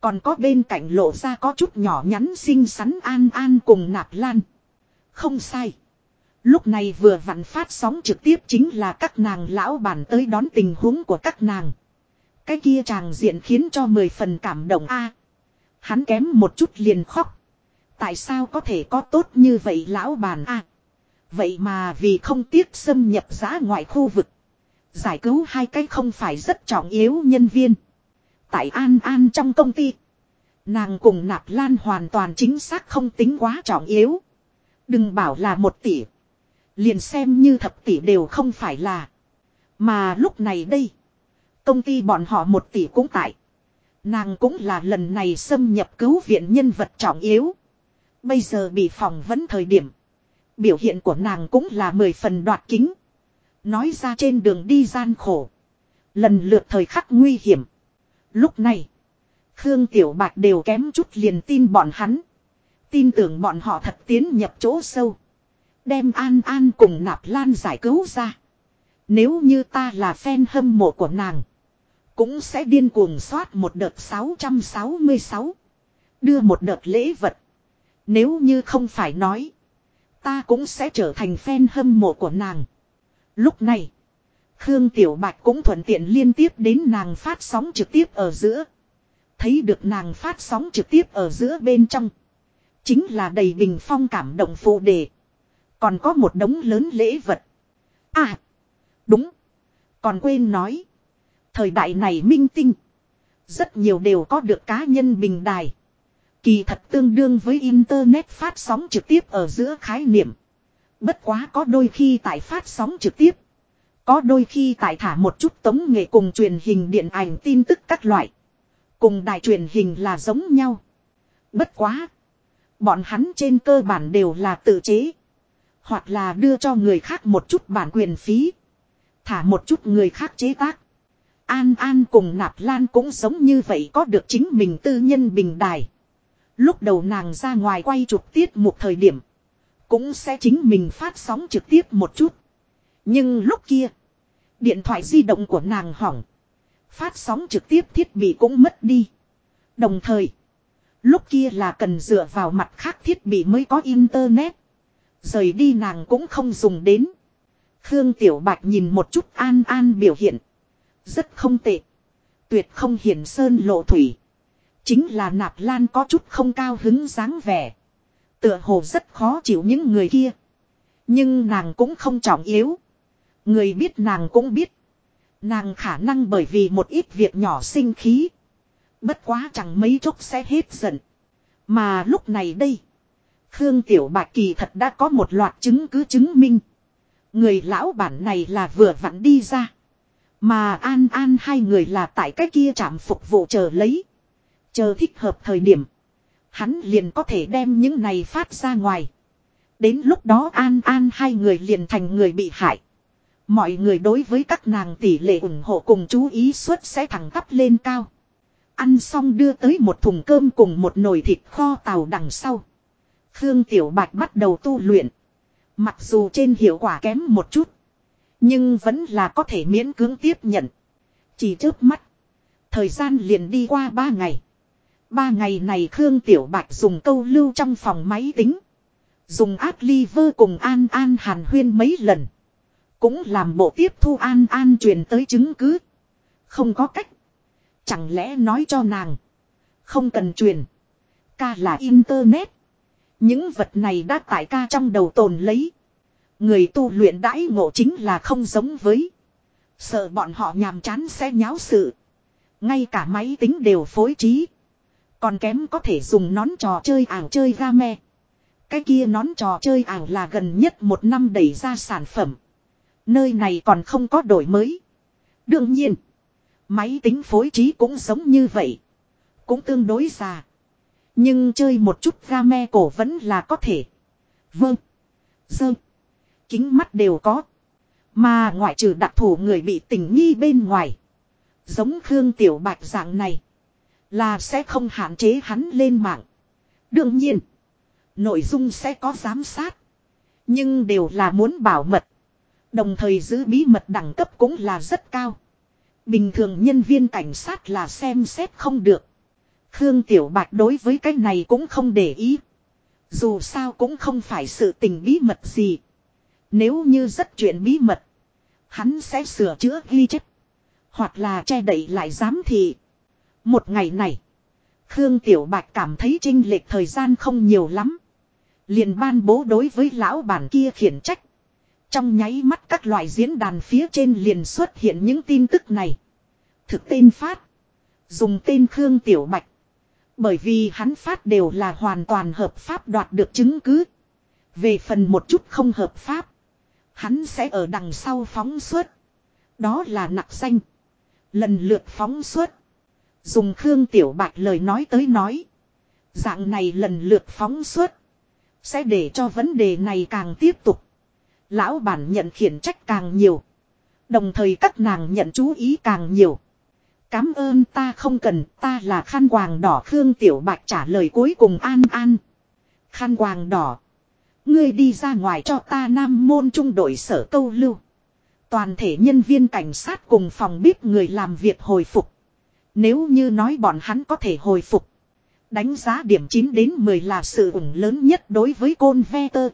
Còn có bên cạnh lộ ra có chút nhỏ nhắn xinh xắn an an cùng nạp lan. Không sai. Lúc này vừa vặn phát sóng trực tiếp chính là các nàng lão bản tới đón tình huống của các nàng. Cái kia chàng diện khiến cho mười phần cảm động a Hắn kém một chút liền khóc. Tại sao có thể có tốt như vậy lão bàn a Vậy mà vì không tiếc xâm nhập giã ngoại khu vực. Giải cứu hai cái không phải rất trọng yếu nhân viên. Tại An An trong công ty. Nàng cùng Nạp Lan hoàn toàn chính xác không tính quá trọng yếu. Đừng bảo là một tỷ. Liền xem như thập tỷ đều không phải là. Mà lúc này đây. Công ty bọn họ một tỷ cũng tại. Nàng cũng là lần này xâm nhập cứu viện nhân vật trọng yếu. Bây giờ bị phỏng vấn thời điểm. Biểu hiện của nàng cũng là mười phần đoạt kính. Nói ra trên đường đi gian khổ. Lần lượt thời khắc nguy hiểm. Lúc này. Khương Tiểu Bạch đều kém chút liền tin bọn hắn. Tin tưởng bọn họ thật tiến nhập chỗ sâu. Đem An An cùng Nạp Lan giải cứu ra. Nếu như ta là fan hâm mộ của nàng. Cũng sẽ điên cuồng soát một đợt 666. Đưa một đợt lễ vật. Nếu như không phải nói. Ta cũng sẽ trở thành fan hâm mộ của nàng. Lúc này. Khương Tiểu Bạch cũng thuận tiện liên tiếp đến nàng phát sóng trực tiếp ở giữa. Thấy được nàng phát sóng trực tiếp ở giữa bên trong. Chính là đầy bình phong cảm động phụ đề. Còn có một đống lớn lễ vật. À. Đúng. Còn quên nói. Thời đại này minh tinh. Rất nhiều đều có được cá nhân bình đài. Kỳ thật tương đương với Internet phát sóng trực tiếp ở giữa khái niệm. Bất quá có đôi khi tại phát sóng trực tiếp. Có đôi khi tại thả một chút tống nghệ cùng truyền hình điện ảnh tin tức các loại. Cùng đài truyền hình là giống nhau. Bất quá. Bọn hắn trên cơ bản đều là tự chế. Hoặc là đưa cho người khác một chút bản quyền phí. Thả một chút người khác chế tác. An An cùng Nạp Lan cũng giống như vậy có được chính mình tư nhân bình đài. Lúc đầu nàng ra ngoài quay chụp tiết một thời điểm. Cũng sẽ chính mình phát sóng trực tiếp một chút. Nhưng lúc kia. Điện thoại di động của nàng hỏng. Phát sóng trực tiếp thiết bị cũng mất đi. Đồng thời. Lúc kia là cần dựa vào mặt khác thiết bị mới có internet. Rời đi nàng cũng không dùng đến. Khương Tiểu Bạch nhìn một chút an an biểu hiện. Rất không tệ. Tuyệt không hiển sơn lộ thủy. Chính là nạp lan có chút không cao hứng dáng vẻ. Tựa hồ rất khó chịu những người kia. Nhưng nàng cũng không trọng yếu. Người biết nàng cũng biết. Nàng khả năng bởi vì một ít việc nhỏ sinh khí. Bất quá chẳng mấy chốc sẽ hết giận. Mà lúc này đây. Khương Tiểu Bạch kỳ thật đã có một loạt chứng cứ chứng minh. Người lão bản này là vừa vặn đi ra. Mà An An hai người là tại cái kia chạm phục vụ chờ lấy. Chờ thích hợp thời điểm. Hắn liền có thể đem những này phát ra ngoài. Đến lúc đó An An hai người liền thành người bị hại. Mọi người đối với các nàng tỷ lệ ủng hộ cùng chú ý suất sẽ thẳng tắp lên cao. Ăn xong đưa tới một thùng cơm cùng một nồi thịt kho tàu đằng sau. Khương Tiểu Bạch bắt đầu tu luyện. Mặc dù trên hiệu quả kém một chút. Nhưng vẫn là có thể miễn cưỡng tiếp nhận. Chỉ trước mắt. Thời gian liền đi qua ba ngày. Ba ngày này Khương Tiểu Bạch dùng câu lưu trong phòng máy tính. Dùng áp ly vơ cùng An An hàn huyên mấy lần. Cũng làm bộ tiếp thu An An truyền tới chứng cứ. Không có cách. Chẳng lẽ nói cho nàng. Không cần truyền. Ca là Internet. Những vật này đã tại ca trong đầu tồn lấy. Người tu luyện đãi ngộ chính là không giống với. Sợ bọn họ nhàm chán sẽ nháo sự. Ngay cả máy tính đều phối trí. Còn kém có thể dùng nón trò chơi ảo chơi game. Cái kia nón trò chơi ảo là gần nhất một năm đẩy ra sản phẩm. Nơi này còn không có đổi mới. Đương nhiên. Máy tính phối trí cũng giống như vậy. Cũng tương đối già. Nhưng chơi một chút game cổ vẫn là có thể. Vâng. Dơ. Kính mắt đều có. Mà ngoại trừ đặc thù người bị tình nghi bên ngoài. Giống Khương Tiểu Bạch dạng này. Là sẽ không hạn chế hắn lên mạng. Đương nhiên. Nội dung sẽ có giám sát. Nhưng đều là muốn bảo mật. Đồng thời giữ bí mật đẳng cấp cũng là rất cao. Bình thường nhân viên cảnh sát là xem xét không được. Khương Tiểu Bạch đối với cái này cũng không để ý. Dù sao cũng không phải sự tình bí mật gì. Nếu như rất chuyện bí mật. Hắn sẽ sửa chữa ghi chép. Hoặc là che đậy lại giám thị. Một ngày này. Khương Tiểu Bạch cảm thấy trinh lệch thời gian không nhiều lắm. Liền ban bố đối với lão bản kia khiển trách. Trong nháy mắt các loại diễn đàn phía trên liền xuất hiện những tin tức này. Thực tên phát. Dùng tên Khương Tiểu Bạch. Bởi vì hắn phát đều là hoàn toàn hợp pháp đoạt được chứng cứ. Về phần một chút không hợp pháp. Hắn sẽ ở đằng sau phóng suốt. Đó là nặc xanh. Lần lượt phóng suốt. Dùng Khương Tiểu Bạch lời nói tới nói. Dạng này lần lượt phóng suốt. Sẽ để cho vấn đề này càng tiếp tục. Lão bản nhận khiển trách càng nhiều. Đồng thời các nàng nhận chú ý càng nhiều. Cám ơn ta không cần, ta là khăn quàng đỏ Khương Tiểu Bạch trả lời cuối cùng an an. Khăn quàng đỏ. Ngươi đi ra ngoài cho ta nam môn trung đội sở câu lưu. Toàn thể nhân viên cảnh sát cùng phòng bếp người làm việc hồi phục. Nếu như nói bọn hắn có thể hồi phục. Đánh giá điểm 9 đến 10 là sự ủng lớn nhất đối với côn ve tơ.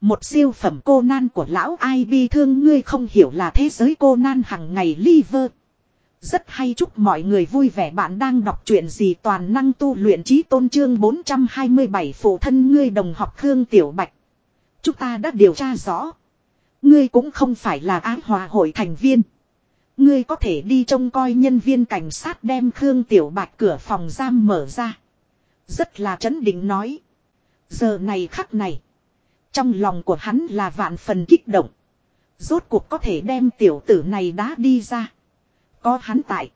Một siêu phẩm cô nan của lão ai bi thương ngươi không hiểu là thế giới cô nan hằng ngày liver. Rất hay chúc mọi người vui vẻ bạn đang đọc truyện gì toàn năng tu luyện trí tôn trương 427 phụ thân ngươi đồng học Khương Tiểu Bạch. Chúng ta đã điều tra rõ. Ngươi cũng không phải là ái hòa hội thành viên. Ngươi có thể đi trông coi nhân viên cảnh sát đem Khương Tiểu Bạch cửa phòng giam mở ra. Rất là chấn định nói. Giờ này khắc này. Trong lòng của hắn là vạn phần kích động. Rốt cuộc có thể đem tiểu tử này đá đi ra. Có hắn tại.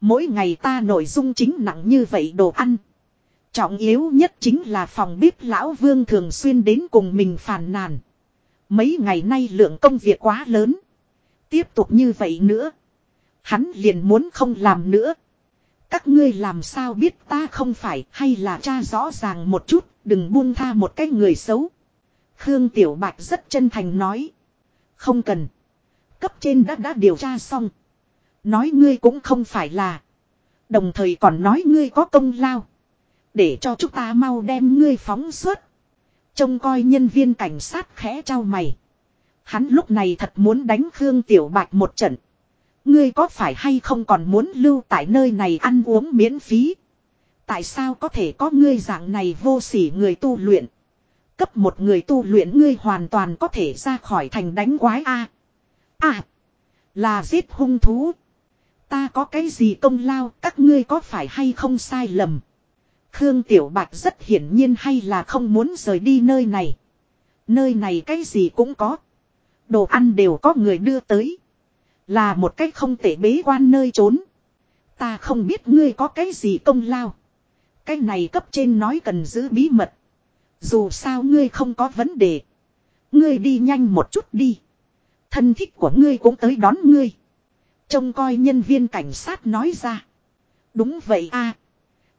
Mỗi ngày ta nội dung chính nặng như vậy đồ ăn. Trọng yếu nhất chính là phòng bếp lão vương thường xuyên đến cùng mình phàn nàn. Mấy ngày nay lượng công việc quá lớn. Tiếp tục như vậy nữa. Hắn liền muốn không làm nữa. Các ngươi làm sao biết ta không phải hay là cha rõ ràng một chút, đừng buông tha một cái người xấu. Khương Tiểu Bạch rất chân thành nói. Không cần. Cấp trên đã đã điều tra xong. Nói ngươi cũng không phải là. Đồng thời còn nói ngươi có công lao. Để cho chúng ta mau đem ngươi phóng suốt. Trông coi nhân viên cảnh sát khẽ trao mày. Hắn lúc này thật muốn đánh Khương Tiểu Bạch một trận. Ngươi có phải hay không còn muốn lưu tại nơi này ăn uống miễn phí? Tại sao có thể có ngươi dạng này vô sỉ người tu luyện? Cấp một người tu luyện ngươi hoàn toàn có thể ra khỏi thành đánh quái A. À. Là giết hung thú. Ta có cái gì công lao, các ngươi có phải hay không sai lầm. Khương Tiểu Bạch rất hiển nhiên hay là không muốn rời đi nơi này. Nơi này cái gì cũng có. Đồ ăn đều có người đưa tới. Là một cách không thể bế quan nơi trốn. Ta không biết ngươi có cái gì công lao. Cái này cấp trên nói cần giữ bí mật. Dù sao ngươi không có vấn đề. Ngươi đi nhanh một chút đi. Thân thích của ngươi cũng tới đón ngươi. Trông coi nhân viên cảnh sát nói ra. Đúng vậy a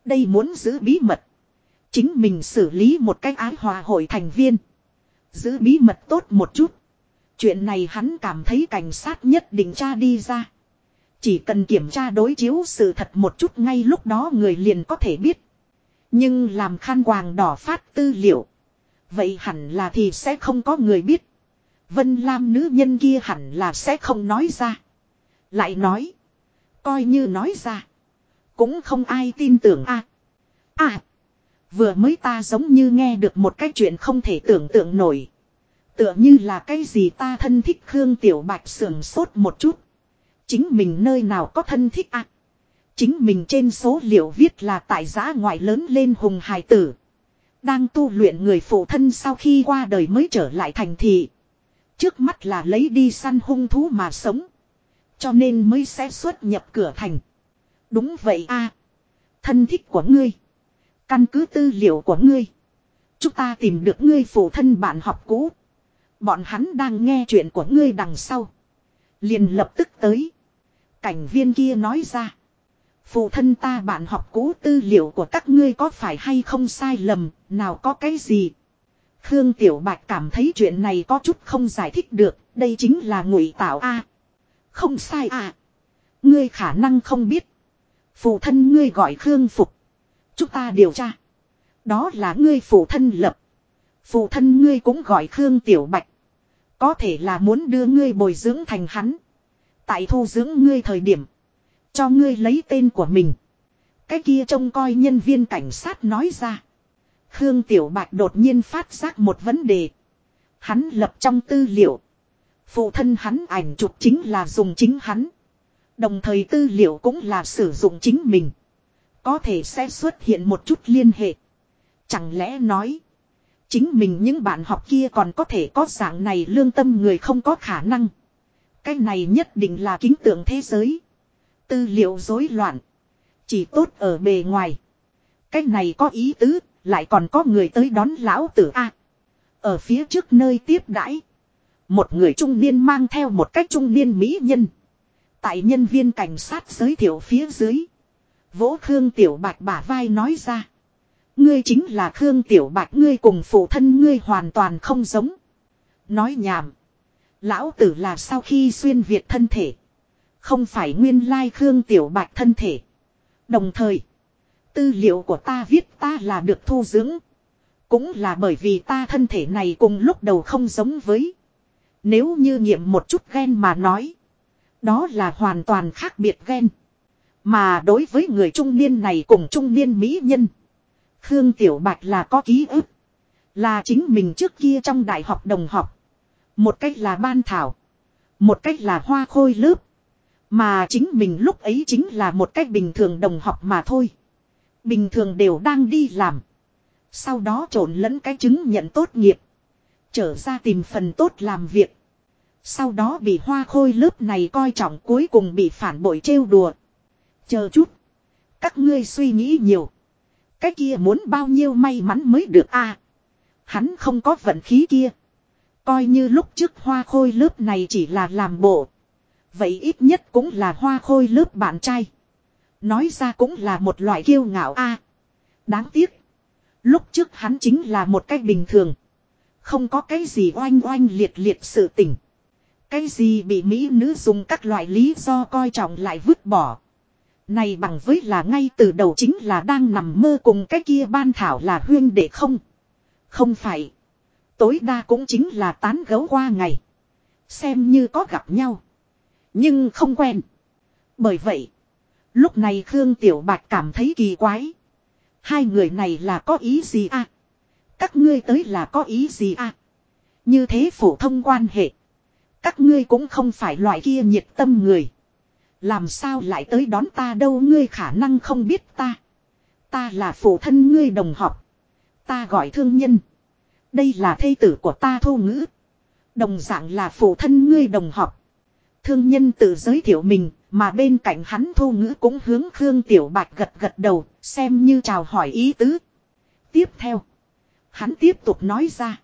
Đây muốn giữ bí mật. Chính mình xử lý một cái ái hòa hội thành viên. Giữ bí mật tốt một chút. Chuyện này hắn cảm thấy cảnh sát nhất định tra đi ra. Chỉ cần kiểm tra đối chiếu sự thật một chút ngay lúc đó người liền có thể biết. Nhưng làm khăn quàng đỏ phát tư liệu. Vậy hẳn là thì sẽ không có người biết. Vân Lam nữ nhân kia hẳn là sẽ không nói ra. Lại nói. Coi như nói ra. Cũng không ai tin tưởng a À. Vừa mới ta giống như nghe được một cái chuyện không thể tưởng tượng nổi. Tựa như là cái gì ta thân thích Khương Tiểu Bạch sườn sốt một chút. Chính mình nơi nào có thân thích à? Chính mình trên số liệu viết là tại giã ngoại lớn lên hùng hài tử. Đang tu luyện người phụ thân sau khi qua đời mới trở lại thành thị. Trước mắt là lấy đi săn hung thú mà sống. Cho nên mới sẽ xuất nhập cửa thành. Đúng vậy a Thân thích của ngươi. Căn cứ tư liệu của ngươi. Chúng ta tìm được ngươi phụ thân bạn học cũ. Bọn hắn đang nghe chuyện của ngươi đằng sau. Liền lập tức tới. Cảnh viên kia nói ra. Phụ thân ta bạn học cũ tư liệu của các ngươi có phải hay không sai lầm, nào có cái gì. Khương Tiểu Bạch cảm thấy chuyện này có chút không giải thích được, đây chính là ngụy tạo a. không sai à. Ngươi khả năng không biết. Phụ thân ngươi gọi Khương Phục. Chúng ta điều tra. Đó là ngươi phụ thân lập. Phụ thân ngươi cũng gọi Khương Tiểu Bạch. Có thể là muốn đưa ngươi bồi dưỡng thành hắn. Tại thu dưỡng ngươi thời điểm. Cho ngươi lấy tên của mình. Cái kia trông coi nhân viên cảnh sát nói ra. Khương Tiểu Bạch đột nhiên phát giác một vấn đề. Hắn lập trong tư liệu. Phụ thân hắn ảnh chụp chính là dùng chính hắn. Đồng thời tư liệu cũng là sử dụng chính mình. Có thể sẽ xuất hiện một chút liên hệ. Chẳng lẽ nói. Chính mình những bạn học kia còn có thể có dạng này lương tâm người không có khả năng. Cái này nhất định là kính tượng thế giới. Tư liệu rối loạn. Chỉ tốt ở bề ngoài. Cái này có ý tứ, lại còn có người tới đón lão tử A. ở phía trước nơi tiếp đãi. Một người trung niên mang theo một cách trung niên mỹ nhân. Tại nhân viên cảnh sát giới thiệu phía dưới. Vỗ Khương Tiểu Bạch bả vai nói ra. Ngươi chính là Khương Tiểu Bạch, ngươi cùng phụ thân ngươi hoàn toàn không giống. Nói nhảm. Lão tử là sau khi xuyên Việt thân thể. Không phải nguyên lai Khương Tiểu Bạch thân thể. Đồng thời. Tư liệu của ta viết ta là được thu dưỡng. Cũng là bởi vì ta thân thể này cùng lúc đầu không giống với. Nếu như nghiệm một chút ghen mà nói. Đó là hoàn toàn khác biệt ghen. Mà đối với người trung niên này cùng trung niên mỹ nhân. Khương Tiểu Bạch là có ký ức. Là chính mình trước kia trong đại học đồng học. Một cách là ban thảo. Một cách là hoa khôi lớp. Mà chính mình lúc ấy chính là một cách bình thường đồng học mà thôi. Bình thường đều đang đi làm. Sau đó trộn lẫn cái chứng nhận tốt nghiệp. Trở ra tìm phần tốt làm việc. Sau đó bị hoa khôi lớp này coi trọng cuối cùng bị phản bội trêu đùa. Chờ chút. Các ngươi suy nghĩ nhiều. Cái kia muốn bao nhiêu may mắn mới được a Hắn không có vận khí kia. Coi như lúc trước hoa khôi lớp này chỉ là làm bộ. Vậy ít nhất cũng là hoa khôi lớp bạn trai. Nói ra cũng là một loại kiêu ngạo a. đáng tiếc. Lúc trước hắn chính là một cách bình thường. Không có cái gì oanh oanh liệt liệt sự tình. Cái gì bị Mỹ nữ dùng các loại lý do coi trọng lại vứt bỏ. Này bằng với là ngay từ đầu chính là đang nằm mơ cùng cái kia ban thảo là huyên để không. Không phải. Tối đa cũng chính là tán gấu qua ngày. Xem như có gặp nhau. Nhưng không quen. Bởi vậy. Lúc này Khương Tiểu Bạch cảm thấy kỳ quái. Hai người này là có ý gì à? Các ngươi tới là có ý gì à? Như thế phổ thông quan hệ. Các ngươi cũng không phải loại kia nhiệt tâm người. Làm sao lại tới đón ta đâu ngươi khả năng không biết ta. Ta là phụ thân ngươi đồng học. Ta gọi thương nhân. Đây là thê tử của ta thu ngữ. Đồng dạng là phụ thân ngươi đồng học. Thương nhân tự giới thiệu mình, mà bên cạnh hắn thu ngữ cũng hướng Khương Tiểu Bạch gật gật đầu, xem như chào hỏi ý tứ. Tiếp theo, hắn tiếp tục nói ra.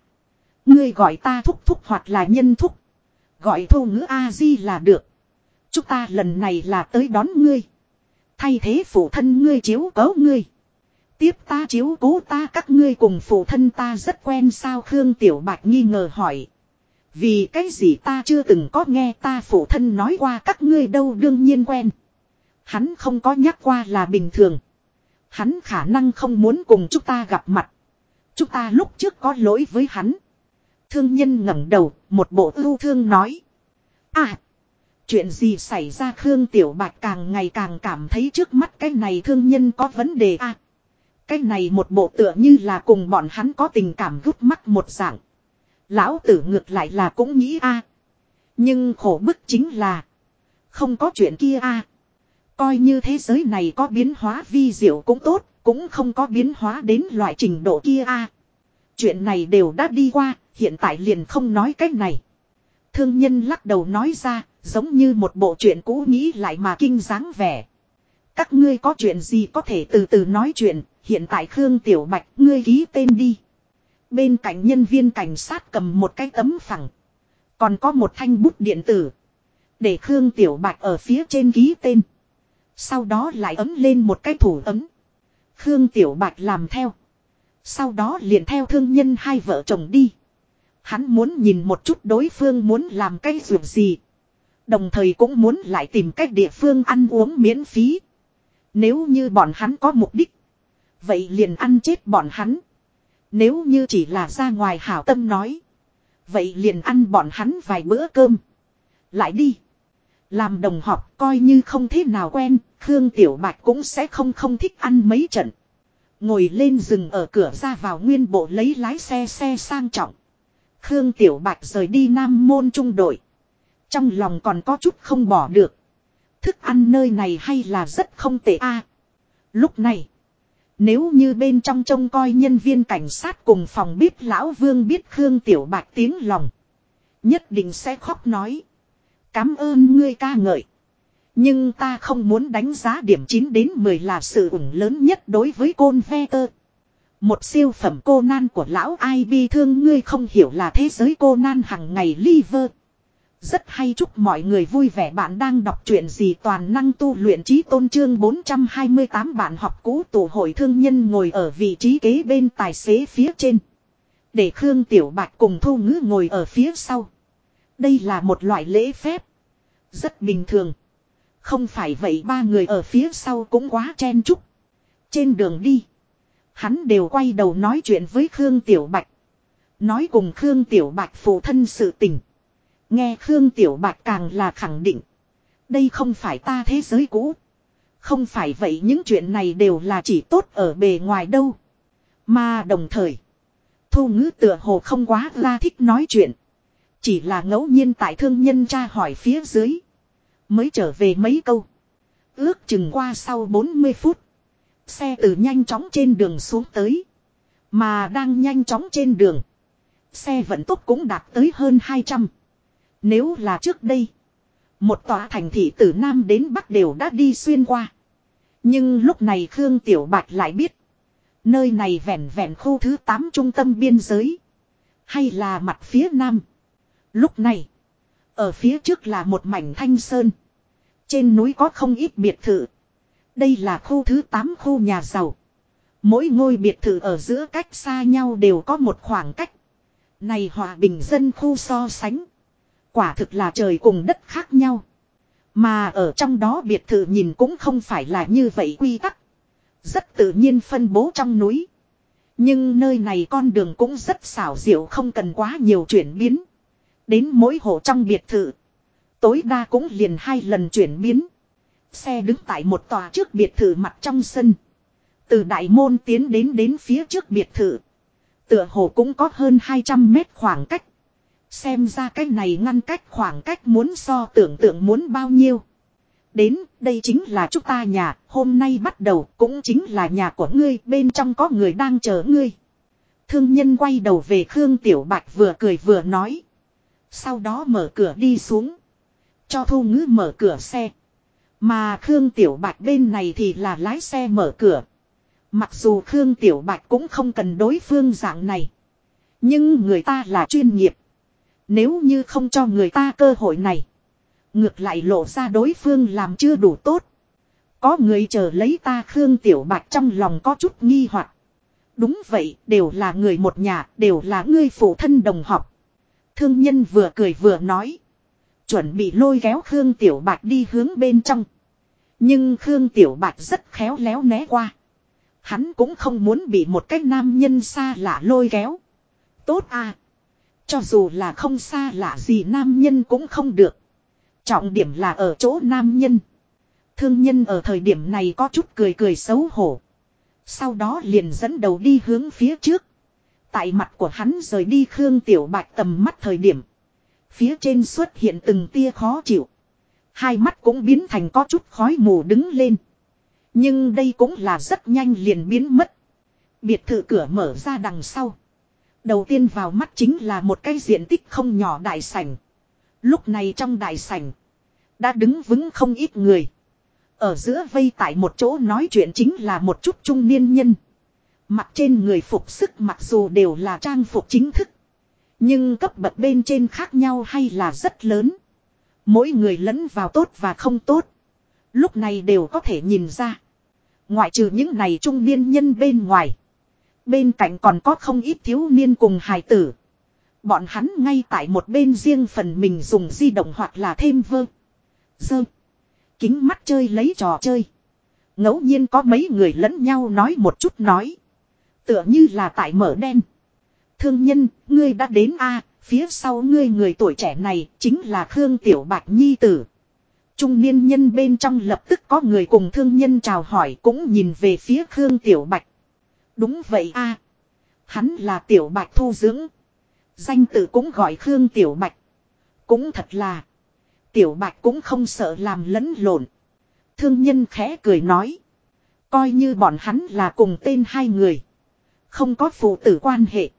Ngươi gọi ta thúc thúc hoặc là nhân thúc. Gọi thu ngữ A-di là được. Chúng ta lần này là tới đón ngươi. Thay thế phụ thân ngươi chiếu cố ngươi. Tiếp ta chiếu cố ta các ngươi cùng phụ thân ta rất quen sao Khương Tiểu Bạch nghi ngờ hỏi. Vì cái gì ta chưa từng có nghe ta phụ thân nói qua các ngươi đâu đương nhiên quen. Hắn không có nhắc qua là bình thường. Hắn khả năng không muốn cùng chúng ta gặp mặt. Chúng ta lúc trước có lỗi với hắn. Thương nhân ngẩng đầu, một bộ ưu thương nói. À, chuyện gì xảy ra Khương Tiểu Bạch càng ngày càng cảm thấy trước mắt cái này thương nhân có vấn đề à. Cái này một bộ tựa như là cùng bọn hắn có tình cảm gút mắt một dạng. Lão tử ngược lại là cũng nghĩ a Nhưng khổ bức chính là. Không có chuyện kia a Coi như thế giới này có biến hóa vi diệu cũng tốt. Cũng không có biến hóa đến loại trình độ kia a Chuyện này đều đã đi qua. Hiện tại liền không nói cách này. Thương nhân lắc đầu nói ra. Giống như một bộ chuyện cũ nghĩ lại mà kinh dáng vẻ. Các ngươi có chuyện gì có thể từ từ nói chuyện. Hiện tại Khương Tiểu Bạch, ngươi ký tên đi. Bên cạnh nhân viên cảnh sát cầm một cái tấm phẳng. Còn có một thanh bút điện tử. Để Khương Tiểu Bạch ở phía trên ký tên. Sau đó lại ấm lên một cái thủ ấm. Khương Tiểu Bạch làm theo. Sau đó liền theo thương nhân hai vợ chồng đi. Hắn muốn nhìn một chút đối phương muốn làm cái gì gì. Đồng thời cũng muốn lại tìm cách địa phương ăn uống miễn phí. Nếu như bọn hắn có mục đích. Vậy liền ăn chết bọn hắn. Nếu như chỉ là ra ngoài hảo tâm nói. Vậy liền ăn bọn hắn vài bữa cơm. Lại đi. Làm đồng học coi như không thế nào quen, Khương Tiểu Bạch cũng sẽ không không thích ăn mấy trận. Ngồi lên rừng ở cửa ra vào nguyên bộ lấy lái xe xe sang trọng. Khương Tiểu Bạch rời đi Nam Môn Trung đội. Trong lòng còn có chút không bỏ được. Thức ăn nơi này hay là rất không tệ a. lúc này. Nếu như bên trong trông coi nhân viên cảnh sát cùng phòng bếp lão vương biết Khương Tiểu Bạch tiếng lòng. Nhất định sẽ khóc nói. Cám ơn ngươi ca ngợi. Nhưng ta không muốn đánh giá điểm 9 đến 10 là sự ủng lớn nhất đối với côn ve tơ. Một siêu phẩm cô nan của lão ai bi thương ngươi không hiểu là thế giới cô nan hằng ngày liver. Rất hay chúc mọi người vui vẻ bạn đang đọc truyện gì toàn năng tu luyện trí tôn trương 428 bạn học cũ tổ hội thương nhân ngồi ở vị trí kế bên tài xế phía trên. Để Khương Tiểu Bạch cùng Thu Ngữ ngồi ở phía sau. Đây là một loại lễ phép. Rất bình thường. Không phải vậy, ba người ở phía sau cũng quá chen chúc. Trên đường đi. Hắn đều quay đầu nói chuyện với Khương Tiểu Bạch. Nói cùng Khương Tiểu Bạch phụ thân sự tình. Nghe Khương Tiểu Bạch càng là khẳng định. Đây không phải ta thế giới cũ. Không phải vậy những chuyện này đều là chỉ tốt ở bề ngoài đâu. Mà đồng thời. Thu ngữ tựa hồ không quá ra thích nói chuyện. Chỉ là ngẫu nhiên tại thương nhân tra hỏi phía dưới. Mới trở về mấy câu. Ước chừng qua sau 40 phút. Xe từ nhanh chóng trên đường xuống tới. Mà đang nhanh chóng trên đường. Xe vận tốc cũng đạt tới hơn 200. Nếu là trước đây. Một tòa thành thị từ Nam đến Bắc đều đã đi xuyên qua. Nhưng lúc này Khương Tiểu Bạch lại biết. Nơi này vẹn vẹn khu thứ 8 trung tâm biên giới. Hay là mặt phía Nam. Lúc này. Ở phía trước là một mảnh thanh sơn. Trên núi có không ít biệt thự. Đây là khu thứ 8 khu nhà giàu. Mỗi ngôi biệt thự ở giữa cách xa nhau đều có một khoảng cách. Này hòa bình dân khu so sánh. Quả thực là trời cùng đất khác nhau. Mà ở trong đó biệt thự nhìn cũng không phải là như vậy quy tắc. Rất tự nhiên phân bố trong núi. Nhưng nơi này con đường cũng rất xảo diệu không cần quá nhiều chuyển biến. Đến mỗi hộ trong biệt thự. Tối đa cũng liền hai lần chuyển biến. Xe đứng tại một tòa trước biệt thự mặt trong sân. Từ đại môn tiến đến đến phía trước biệt thự. Tựa hồ cũng có hơn 200 mét khoảng cách. Xem ra cái này ngăn cách khoảng cách muốn so tưởng tượng muốn bao nhiêu. Đến, đây chính là chúng ta nhà, hôm nay bắt đầu cũng chính là nhà của ngươi, bên trong có người đang chờ ngươi. Thương nhân quay đầu về Khương Tiểu Bạch vừa cười vừa nói. Sau đó mở cửa đi xuống. Cho thu ngữ mở cửa xe. Mà Khương Tiểu Bạch bên này thì là lái xe mở cửa. Mặc dù Khương Tiểu Bạch cũng không cần đối phương dạng này. Nhưng người ta là chuyên nghiệp. Nếu như không cho người ta cơ hội này. Ngược lại lộ ra đối phương làm chưa đủ tốt. Có người chờ lấy ta Khương Tiểu Bạch trong lòng có chút nghi hoặc. Đúng vậy, đều là người một nhà, đều là ngươi phụ thân đồng học. Thương nhân vừa cười vừa nói. Chuẩn bị lôi kéo Khương Tiểu Bạch đi hướng bên trong. Nhưng Khương Tiểu Bạch rất khéo léo né qua. Hắn cũng không muốn bị một cái nam nhân xa lạ lôi kéo. Tốt à. Cho dù là không xa lạ gì nam nhân cũng không được. Trọng điểm là ở chỗ nam nhân. Thương nhân ở thời điểm này có chút cười cười xấu hổ. Sau đó liền dẫn đầu đi hướng phía trước. Tại mặt của hắn rời đi Khương Tiểu Bạch tầm mắt thời điểm. Phía trên xuất hiện từng tia khó chịu. Hai mắt cũng biến thành có chút khói mù đứng lên. Nhưng đây cũng là rất nhanh liền biến mất. Biệt thự cửa mở ra đằng sau. Đầu tiên vào mắt chính là một cái diện tích không nhỏ đại sảnh. Lúc này trong đại sảnh. Đã đứng vững không ít người. Ở giữa vây tại một chỗ nói chuyện chính là một chút trung niên nhân. Mặt trên người phục sức mặc dù đều là trang phục chính thức. Nhưng cấp bậc bên trên khác nhau hay là rất lớn. Mỗi người lẫn vào tốt và không tốt. Lúc này đều có thể nhìn ra. Ngoại trừ những này trung niên nhân bên ngoài. Bên cạnh còn có không ít thiếu niên cùng hài tử. Bọn hắn ngay tại một bên riêng phần mình dùng di động hoặc là thêm vơ. Dơ. Kính mắt chơi lấy trò chơi. ngẫu nhiên có mấy người lẫn nhau nói một chút nói. Tựa như là tại mở đen. Thương nhân, ngươi đã đến a phía sau ngươi người tuổi trẻ này chính là Khương Tiểu Bạch Nhi Tử. Trung niên nhân bên trong lập tức có người cùng thương nhân chào hỏi cũng nhìn về phía Khương Tiểu Bạch. Đúng vậy a Hắn là Tiểu Bạch thu dưỡng. Danh tự cũng gọi Khương Tiểu Bạch. Cũng thật là. Tiểu Bạch cũng không sợ làm lẫn lộn. Thương nhân khẽ cười nói. Coi như bọn hắn là cùng tên hai người. Không có phụ tử quan hệ.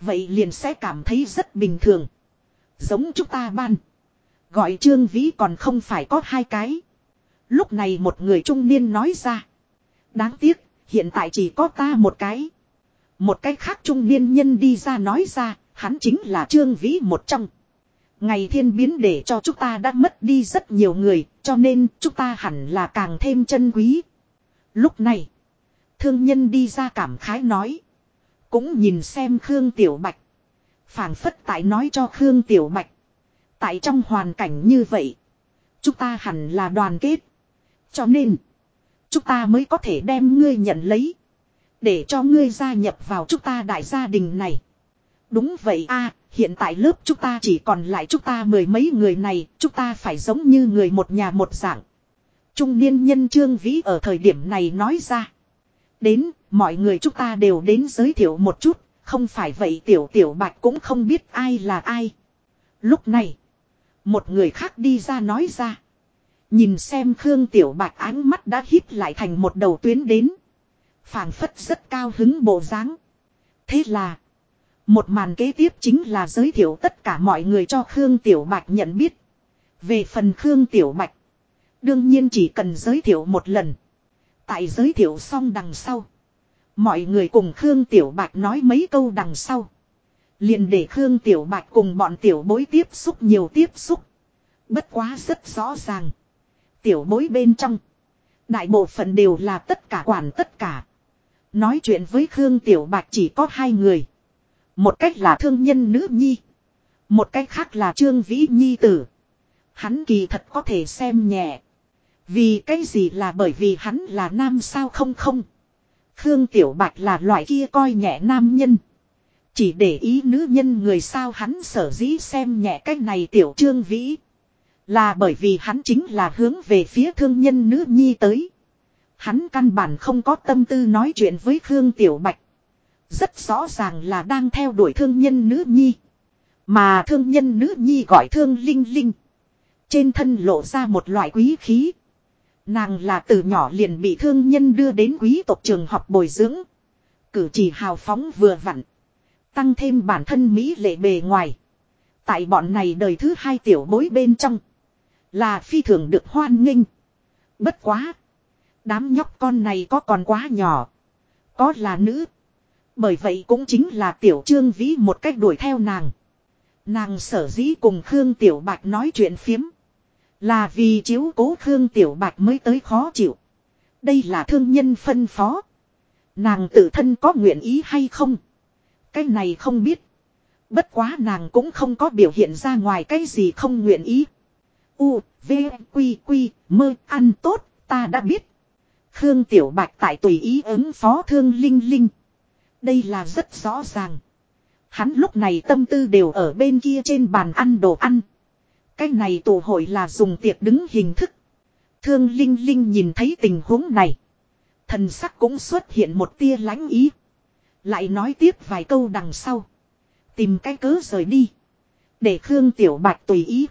Vậy liền sẽ cảm thấy rất bình thường. Giống chúng ta ban. Gọi Trương Vĩ còn không phải có hai cái. Lúc này một người trung niên nói ra. Đáng tiếc, hiện tại chỉ có ta một cái. Một cái khác trung niên nhân đi ra nói ra, hắn chính là Trương Vĩ một trong. Ngày thiên biến để cho chúng ta đã mất đi rất nhiều người, cho nên chúng ta hẳn là càng thêm chân quý. Lúc này, thương nhân đi ra cảm khái nói. Cũng nhìn xem Khương Tiểu Bạch. phảng phất tại nói cho Khương Tiểu Bạch. Tại trong hoàn cảnh như vậy. Chúng ta hẳn là đoàn kết. Cho nên. Chúng ta mới có thể đem ngươi nhận lấy. Để cho ngươi gia nhập vào chúng ta đại gia đình này. Đúng vậy a hiện tại lớp chúng ta chỉ còn lại chúng ta mười mấy người này. Chúng ta phải giống như người một nhà một dạng. Trung niên nhân Trương Vĩ ở thời điểm này nói ra. Đến, mọi người chúng ta đều đến giới thiệu một chút, không phải vậy tiểu tiểu bạch cũng không biết ai là ai. Lúc này, một người khác đi ra nói ra. Nhìn xem Khương Tiểu Bạch ánh mắt đã hít lại thành một đầu tuyến đến. phảng phất rất cao hứng bộ dáng. Thế là, một màn kế tiếp chính là giới thiệu tất cả mọi người cho Khương Tiểu Bạch nhận biết. Về phần Khương Tiểu Bạch, đương nhiên chỉ cần giới thiệu một lần. Tại giới thiệu xong đằng sau. Mọi người cùng Khương Tiểu Bạch nói mấy câu đằng sau. Liền để Khương Tiểu Bạch cùng bọn tiểu bối tiếp xúc nhiều tiếp xúc. Bất quá rất rõ ràng. Tiểu bối bên trong. Đại bộ phận đều là tất cả quản tất cả. Nói chuyện với Khương Tiểu Bạch chỉ có hai người. Một cách là thương nhân nữ nhi. Một cách khác là Trương Vĩ Nhi tử. Hắn kỳ thật có thể xem nhẹ. Vì cái gì là bởi vì hắn là nam sao không không. Khương Tiểu Bạch là loại kia coi nhẹ nam nhân. Chỉ để ý nữ nhân người sao hắn sở dĩ xem nhẹ cách này tiểu trương vĩ. Là bởi vì hắn chính là hướng về phía thương nhân nữ nhi tới. Hắn căn bản không có tâm tư nói chuyện với Khương Tiểu Bạch. Rất rõ ràng là đang theo đuổi thương nhân nữ nhi. Mà thương nhân nữ nhi gọi thương linh linh. Trên thân lộ ra một loại quý khí. Nàng là từ nhỏ liền bị thương nhân đưa đến quý tộc trường học bồi dưỡng. Cử chỉ hào phóng vừa vặn. Tăng thêm bản thân Mỹ lệ bề ngoài. Tại bọn này đời thứ hai tiểu bối bên trong. Là phi thường được hoan nghênh. Bất quá. Đám nhóc con này có còn quá nhỏ. Có là nữ. Bởi vậy cũng chính là tiểu trương vĩ một cách đuổi theo nàng. Nàng sở dĩ cùng Khương Tiểu Bạch nói chuyện phiếm. Là vì chiếu cố Khương Tiểu Bạch mới tới khó chịu. Đây là thương nhân phân phó. Nàng tự thân có nguyện ý hay không? Cái này không biết. Bất quá nàng cũng không có biểu hiện ra ngoài cái gì không nguyện ý. U, V, Quy, Quy, mơ, ăn tốt, ta đã biết. Khương Tiểu Bạch tại tùy ý ứng phó thương Linh Linh. Đây là rất rõ ràng. Hắn lúc này tâm tư đều ở bên kia trên bàn ăn đồ ăn. Cái này tổ hội là dùng tiệc đứng hình thức. Thương Linh Linh nhìn thấy tình huống này. Thần sắc cũng xuất hiện một tia lãnh ý. Lại nói tiếp vài câu đằng sau. Tìm cái cớ rời đi. Để Khương Tiểu Bạch tùy ý.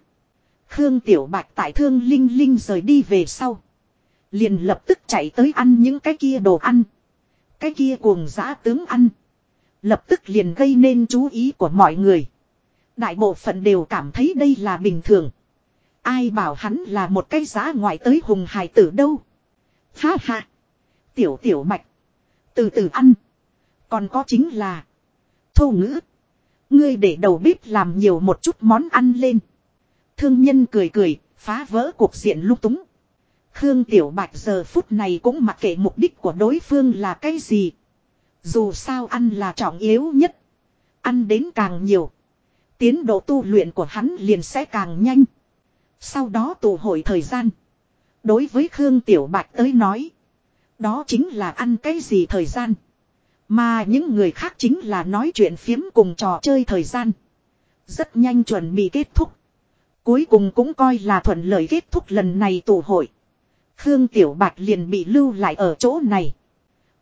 Khương Tiểu Bạch tại Thương Linh Linh rời đi về sau. Liền lập tức chạy tới ăn những cái kia đồ ăn. Cái kia cuồng giã tướng ăn. Lập tức liền gây nên chú ý của mọi người. Đại bộ phận đều cảm thấy đây là bình thường. Ai bảo hắn là một cái giá ngoại tới hùng hài tử đâu. Ha ha. Tiểu tiểu mạch. Từ từ ăn. Còn có chính là. Thô ngữ. Ngươi để đầu bếp làm nhiều một chút món ăn lên. Thương nhân cười cười, phá vỡ cuộc diện lúc túng. Khương Tiểu Bạch giờ phút này cũng mặc kệ mục đích của đối phương là cái gì. Dù sao ăn là trọng yếu nhất. Ăn đến càng nhiều. Tiến độ tu luyện của hắn liền sẽ càng nhanh. Sau đó tụ hội thời gian. Đối với Khương Tiểu Bạch tới nói. Đó chính là ăn cái gì thời gian. Mà những người khác chính là nói chuyện phiếm cùng trò chơi thời gian. Rất nhanh chuẩn bị kết thúc. Cuối cùng cũng coi là thuận lợi kết thúc lần này tụ hội. Khương Tiểu Bạch liền bị lưu lại ở chỗ này.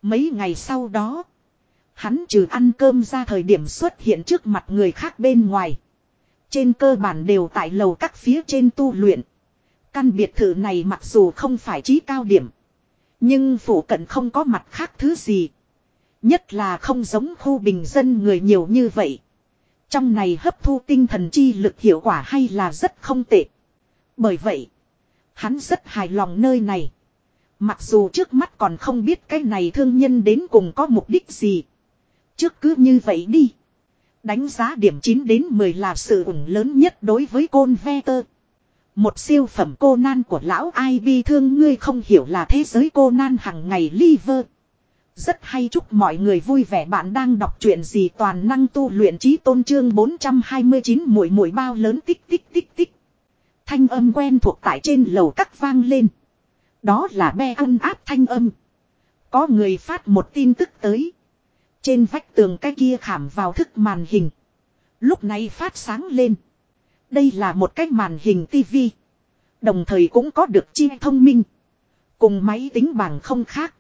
Mấy ngày sau đó. Hắn trừ ăn cơm ra thời điểm xuất hiện trước mặt người khác bên ngoài. Trên cơ bản đều tại lầu các phía trên tu luyện. Căn biệt thự này mặc dù không phải trí cao điểm. Nhưng phủ cận không có mặt khác thứ gì. Nhất là không giống khu bình dân người nhiều như vậy. Trong này hấp thu tinh thần chi lực hiệu quả hay là rất không tệ. Bởi vậy, hắn rất hài lòng nơi này. Mặc dù trước mắt còn không biết cái này thương nhân đến cùng có mục đích gì. Trước cứ như vậy đi. Đánh giá điểm 9 đến 10 là sự ủng lớn nhất đối với côn ve tơ. Một siêu phẩm cô nan của lão ai bi thương ngươi không hiểu là thế giới cô nan hằng ngày liver. Rất hay chúc mọi người vui vẻ bạn đang đọc truyện gì toàn năng tu luyện trí tôn trương 429 mũi mũi bao lớn tích tích tích tích. Thanh âm quen thuộc tại trên lầu cắt vang lên. Đó là be ăn áp thanh âm. Có người phát một tin tức tới. Trên vách tường cái kia khảm vào thức màn hình. Lúc này phát sáng lên. Đây là một cái màn hình tivi. Đồng thời cũng có được chi thông minh. Cùng máy tính bảng không khác.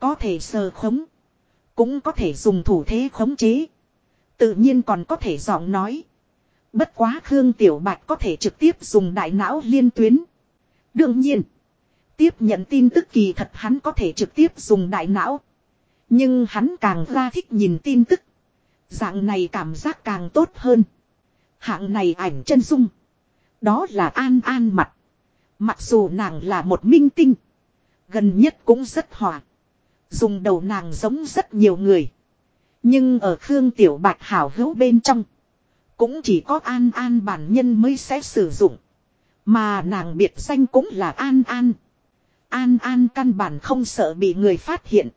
Có thể sờ khống. Cũng có thể dùng thủ thế khống chế. Tự nhiên còn có thể giọng nói. Bất quá Khương Tiểu Bạch có thể trực tiếp dùng đại não liên tuyến. Đương nhiên. Tiếp nhận tin tức kỳ thật hắn có thể trực tiếp dùng đại não. Nhưng hắn càng ra thích nhìn tin tức. Dạng này cảm giác càng tốt hơn. Hạng này ảnh chân dung. Đó là An An mặt. Mặc dù nàng là một minh tinh. Gần nhất cũng rất hòa. Dùng đầu nàng giống rất nhiều người. Nhưng ở Khương Tiểu Bạch hảo hữu bên trong. Cũng chỉ có An An bản nhân mới sẽ sử dụng. Mà nàng biệt danh cũng là An An. An An căn bản không sợ bị người phát hiện.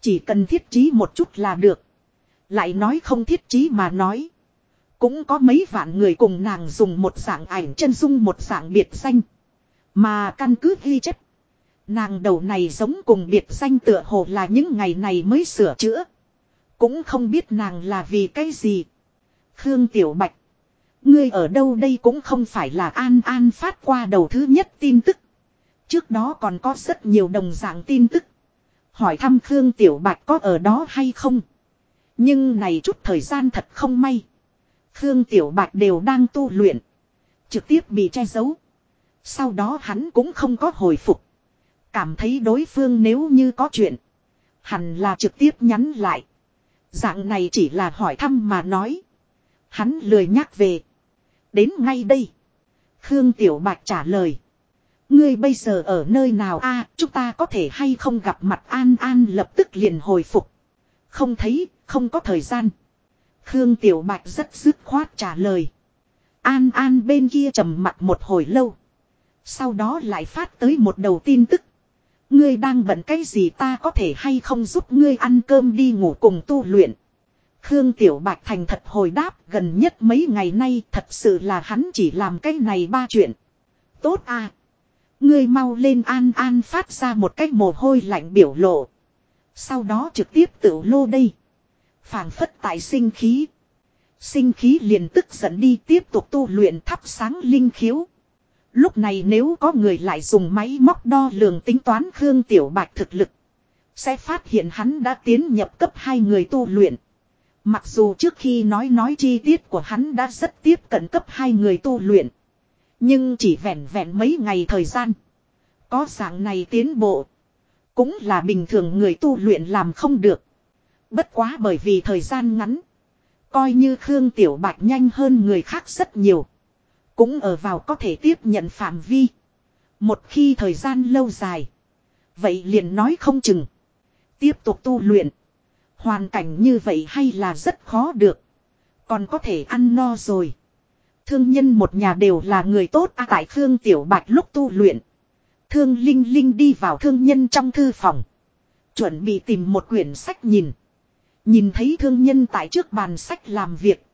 Chỉ cần thiết trí một chút là được. Lại nói không thiết trí mà nói. Cũng có mấy vạn người cùng nàng dùng một dạng ảnh chân dung một dạng biệt danh. Mà căn cứ ghi chép. Nàng đầu này giống cùng biệt danh tựa hồ là những ngày này mới sửa chữa. Cũng không biết nàng là vì cái gì. Khương Tiểu Bạch. Ngươi ở đâu đây cũng không phải là An An phát qua đầu thứ nhất tin tức. Trước đó còn có rất nhiều đồng dạng tin tức. Hỏi thăm Khương Tiểu Bạch có ở đó hay không. Nhưng này chút thời gian thật không may. Khương Tiểu Bạch đều đang tu luyện. Trực tiếp bị che giấu. Sau đó hắn cũng không có hồi phục. Cảm thấy đối phương nếu như có chuyện. Hẳn là trực tiếp nhắn lại. Dạng này chỉ là hỏi thăm mà nói. Hắn lười nhắc về. Đến ngay đây. Khương Tiểu Bạch trả lời. Ngươi bây giờ ở nơi nào a? chúng ta có thể hay không gặp mặt An An lập tức liền hồi phục. Không thấy, không có thời gian. Khương Tiểu Bạch rất dứt khoát trả lời. An An bên kia trầm mặt một hồi lâu. Sau đó lại phát tới một đầu tin tức. Ngươi đang bận cái gì ta có thể hay không giúp ngươi ăn cơm đi ngủ cùng tu luyện. Khương Tiểu Bạch thành thật hồi đáp, gần nhất mấy ngày nay thật sự là hắn chỉ làm cái này ba chuyện. Tốt à. Ngươi mau lên an an phát ra một cái mồ hôi lạnh biểu lộ. Sau đó trực tiếp tự lô đây. phảng phất tại sinh khí. Sinh khí liền tức giận đi tiếp tục tu luyện thắp sáng linh khiếu. Lúc này nếu có người lại dùng máy móc đo lường tính toán Khương Tiểu Bạch thực lực. Sẽ phát hiện hắn đã tiến nhập cấp hai người tu luyện. Mặc dù trước khi nói nói chi tiết của hắn đã rất tiếp cận cấp hai người tu luyện. Nhưng chỉ vẹn vẹn mấy ngày thời gian. Có dạng này tiến bộ. Cũng là bình thường người tu luyện làm không được. Bất quá bởi vì thời gian ngắn. Coi như Khương Tiểu Bạch nhanh hơn người khác rất nhiều. Cũng ở vào có thể tiếp nhận phạm vi. Một khi thời gian lâu dài. Vậy liền nói không chừng. Tiếp tục tu luyện. Hoàn cảnh như vậy hay là rất khó được. Còn có thể ăn no rồi. Thương nhân một nhà đều là người tốt à, tại Khương Tiểu Bạch lúc tu luyện. Thương Linh Linh đi vào thương nhân trong thư phòng. Chuẩn bị tìm một quyển sách nhìn. Nhìn thấy thương nhân tại trước bàn sách làm việc.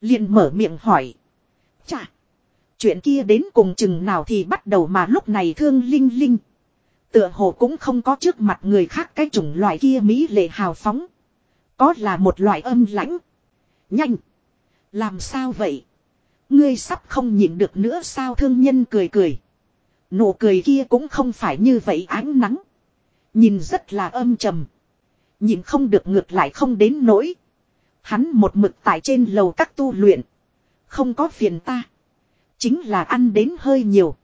liền mở miệng hỏi. Chà. Chuyện kia đến cùng chừng nào thì bắt đầu mà lúc này thương Linh Linh. Tựa hồ cũng không có trước mặt người khác cái chủng loại kia mỹ lệ hào phóng. Có là một loại âm lãnh. Nhanh. Làm sao vậy? Ngươi sắp không nhịn được nữa sao thương nhân cười cười. Nụ cười kia cũng không phải như vậy ánh nắng. Nhìn rất là âm trầm. Nhìn không được ngược lại không đến nỗi. Hắn một mực tại trên lầu các tu luyện. Không có phiền ta. Chính là ăn đến hơi nhiều.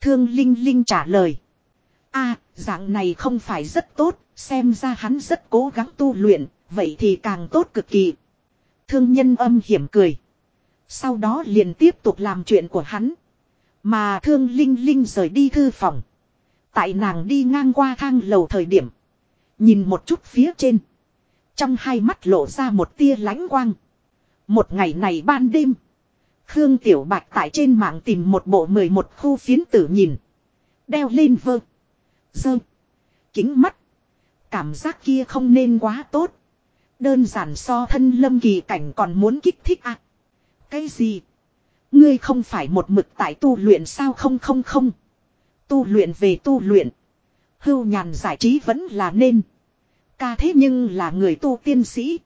Thương Linh Linh trả lời. a dạng này không phải rất tốt, xem ra hắn rất cố gắng tu luyện, vậy thì càng tốt cực kỳ. Thương nhân âm hiểm cười. Sau đó liền tiếp tục làm chuyện của hắn. Mà thương Linh Linh rời đi thư phòng. Tại nàng đi ngang qua thang lầu thời điểm. Nhìn một chút phía trên. Trong hai mắt lộ ra một tia lánh quang. Một ngày này ban đêm. Khương Tiểu Bạch tại trên mạng tìm một bộ 11 khu phiến tử nhìn. Đeo lên vơ. Dơ. Kính mắt. Cảm giác kia không nên quá tốt. Đơn giản so thân lâm kỳ cảnh còn muốn kích thích à. Cái gì? Ngươi không phải một mực tại tu luyện sao không không không. Tu luyện về tu luyện. Hưu nhàn giải trí vẫn là nên. Ca thế nhưng là người tu tiên sĩ.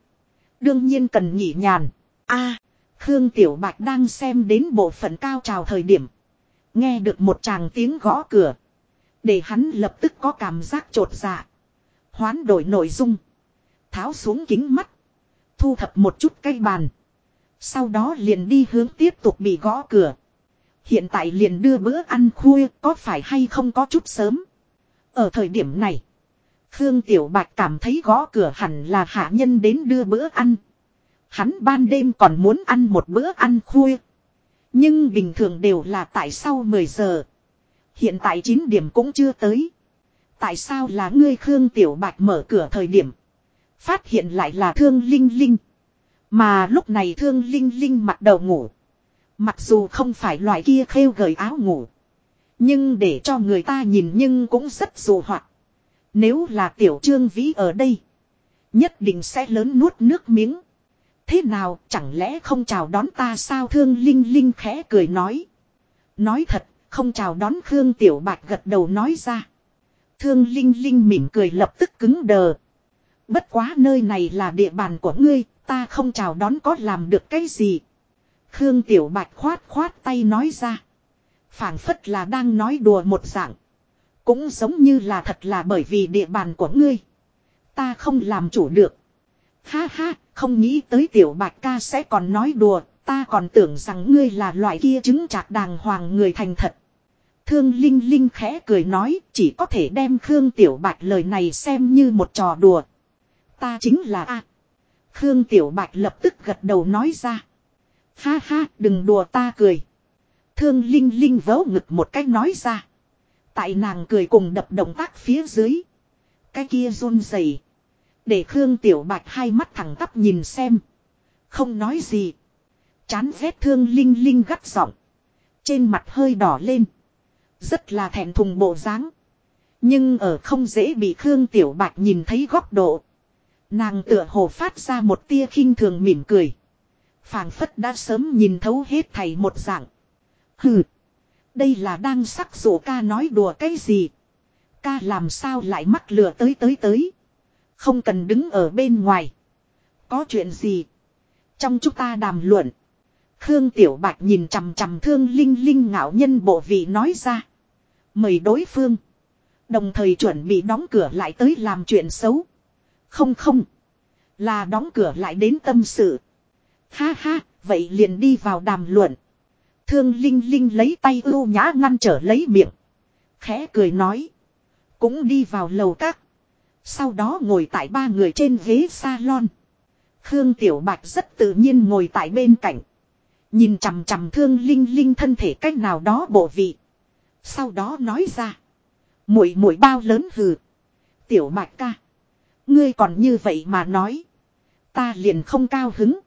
Đương nhiên cần nghỉ nhàn. a Khương Tiểu Bạch đang xem đến bộ phận cao trào thời điểm. Nghe được một chàng tiếng gõ cửa. Để hắn lập tức có cảm giác trột dạ. Hoán đổi nội dung. Tháo xuống kính mắt. Thu thập một chút cây bàn. Sau đó liền đi hướng tiếp tục bị gõ cửa. Hiện tại liền đưa bữa ăn khuya, có phải hay không có chút sớm. Ở thời điểm này. Khương Tiểu Bạch cảm thấy gõ cửa hẳn là hạ nhân đến đưa bữa ăn. Hắn ban đêm còn muốn ăn một bữa ăn khuya. Nhưng bình thường đều là tại sau 10 giờ. Hiện tại 9 điểm cũng chưa tới. Tại sao là ngươi Khương Tiểu Bạch mở cửa thời điểm. Phát hiện lại là Thương Linh Linh. Mà lúc này Thương Linh Linh mặt đầu ngủ. Mặc dù không phải loại kia khêu gợi áo ngủ. Nhưng để cho người ta nhìn nhưng cũng rất dù hoạt. Nếu là tiểu trương vĩ ở đây. Nhất định sẽ lớn nuốt nước miếng. Thế nào chẳng lẽ không chào đón ta sao thương Linh Linh khẽ cười nói. Nói thật không chào đón Khương Tiểu Bạch gật đầu nói ra. Thương Linh Linh mỉm cười lập tức cứng đờ. Bất quá nơi này là địa bàn của ngươi, ta không chào đón có làm được cái gì. Khương Tiểu Bạch khoát khoát tay nói ra. phảng phất là đang nói đùa một dạng. Cũng giống như là thật là bởi vì địa bàn của ngươi. Ta không làm chủ được. Ha ha, không nghĩ tới Tiểu Bạch ca sẽ còn nói đùa, ta còn tưởng rằng ngươi là loại kia chứng chạc đàng hoàng người thành thật. Thương Linh Linh khẽ cười nói, chỉ có thể đem Khương Tiểu Bạch lời này xem như một trò đùa. Ta chính là A. Khương Tiểu Bạch lập tức gật đầu nói ra. Ha ha, đừng đùa ta cười. Thương Linh Linh vỗ ngực một cách nói ra. Tại nàng cười cùng đập động tác phía dưới. Cái kia run rẩy để Khương Tiểu Bạch hai mắt thẳng tắp nhìn xem. Không nói gì. Chán ghét thương Linh Linh gắt giọng. Trên mặt hơi đỏ lên. Rất là thẹn thùng bộ dáng. Nhưng ở không dễ bị Khương Tiểu Bạch nhìn thấy góc độ. Nàng tựa hồ phát ra một tia khinh thường mỉm cười phảng phất đã sớm nhìn thấu hết thầy một dạng. Hừ. Đây là đang sắc dụ ca nói đùa cái gì. Ca làm sao lại mắc lừa tới tới tới. Không cần đứng ở bên ngoài. Có chuyện gì. Trong chúng ta đàm luận. Khương Tiểu Bạch nhìn chằm chằm thương linh linh ngạo nhân bộ vị nói ra. Mời đối phương. Đồng thời chuẩn bị đóng cửa lại tới làm chuyện xấu. Không không. Là đóng cửa lại đến tâm sự. Ha ha, vậy liền đi vào đàm luận. Thương Linh Linh lấy tay ưu nhã ngăn trở lấy miệng. Khẽ cười nói. Cũng đi vào lầu các. Sau đó ngồi tại ba người trên ghế salon. Khương Tiểu Bạch rất tự nhiên ngồi tại bên cạnh. Nhìn chằm chằm thương Linh Linh thân thể cách nào đó bộ vị. Sau đó nói ra. Mũi mũi bao lớn hừ. Tiểu Bạch ca. Ngươi còn như vậy mà nói. Ta liền không cao hứng.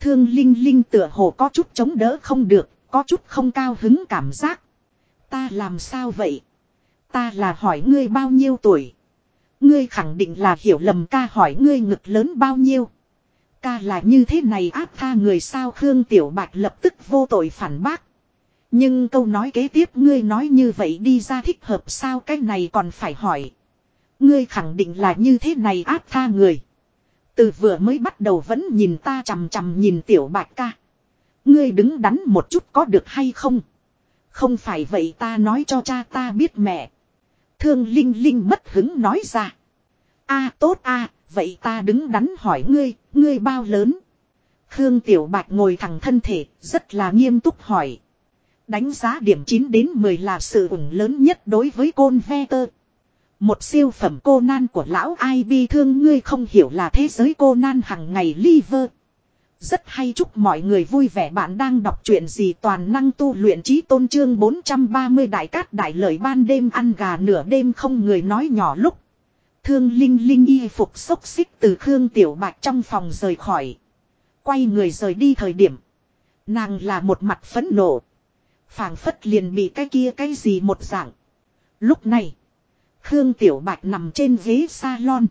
Thương Linh Linh tựa hồ có chút chống đỡ không được, có chút không cao hứng cảm giác. Ta làm sao vậy? Ta là hỏi ngươi bao nhiêu tuổi? Ngươi khẳng định là hiểu lầm ca hỏi ngươi ngực lớn bao nhiêu? Ca là như thế này áp tha người sao Khương Tiểu Bạch lập tức vô tội phản bác. Nhưng câu nói kế tiếp ngươi nói như vậy đi ra thích hợp sao cái này còn phải hỏi. Ngươi khẳng định là như thế này áp tha người. Từ vừa mới bắt đầu vẫn nhìn ta chằm chằm nhìn tiểu bạch ca. Ngươi đứng đắn một chút có được hay không? Không phải vậy ta nói cho cha ta biết mẹ. Thương Linh Linh mất hứng nói ra. a tốt a vậy ta đứng đắn hỏi ngươi, ngươi bao lớn? Khương Tiểu Bạch ngồi thẳng thân thể, rất là nghiêm túc hỏi. Đánh giá điểm 9 đến 10 là sự ủng lớn nhất đối với côn ve tơ. Một siêu phẩm cô nan của lão ai bi thương ngươi không hiểu là thế giới cô nan hằng ngày liver. Rất hay chúc mọi người vui vẻ bạn đang đọc truyện gì toàn năng tu luyện trí tôn trương 430 đại cát đại lợi ban đêm ăn gà nửa đêm không người nói nhỏ lúc. Thương Linh Linh y phục xốc xích từ Khương Tiểu Bạch trong phòng rời khỏi. Quay người rời đi thời điểm. Nàng là một mặt phẫn nộ. phảng phất liền bị cái kia cái gì một dạng. Lúc này. Khương Tiểu Bạch nằm trên ghế salon.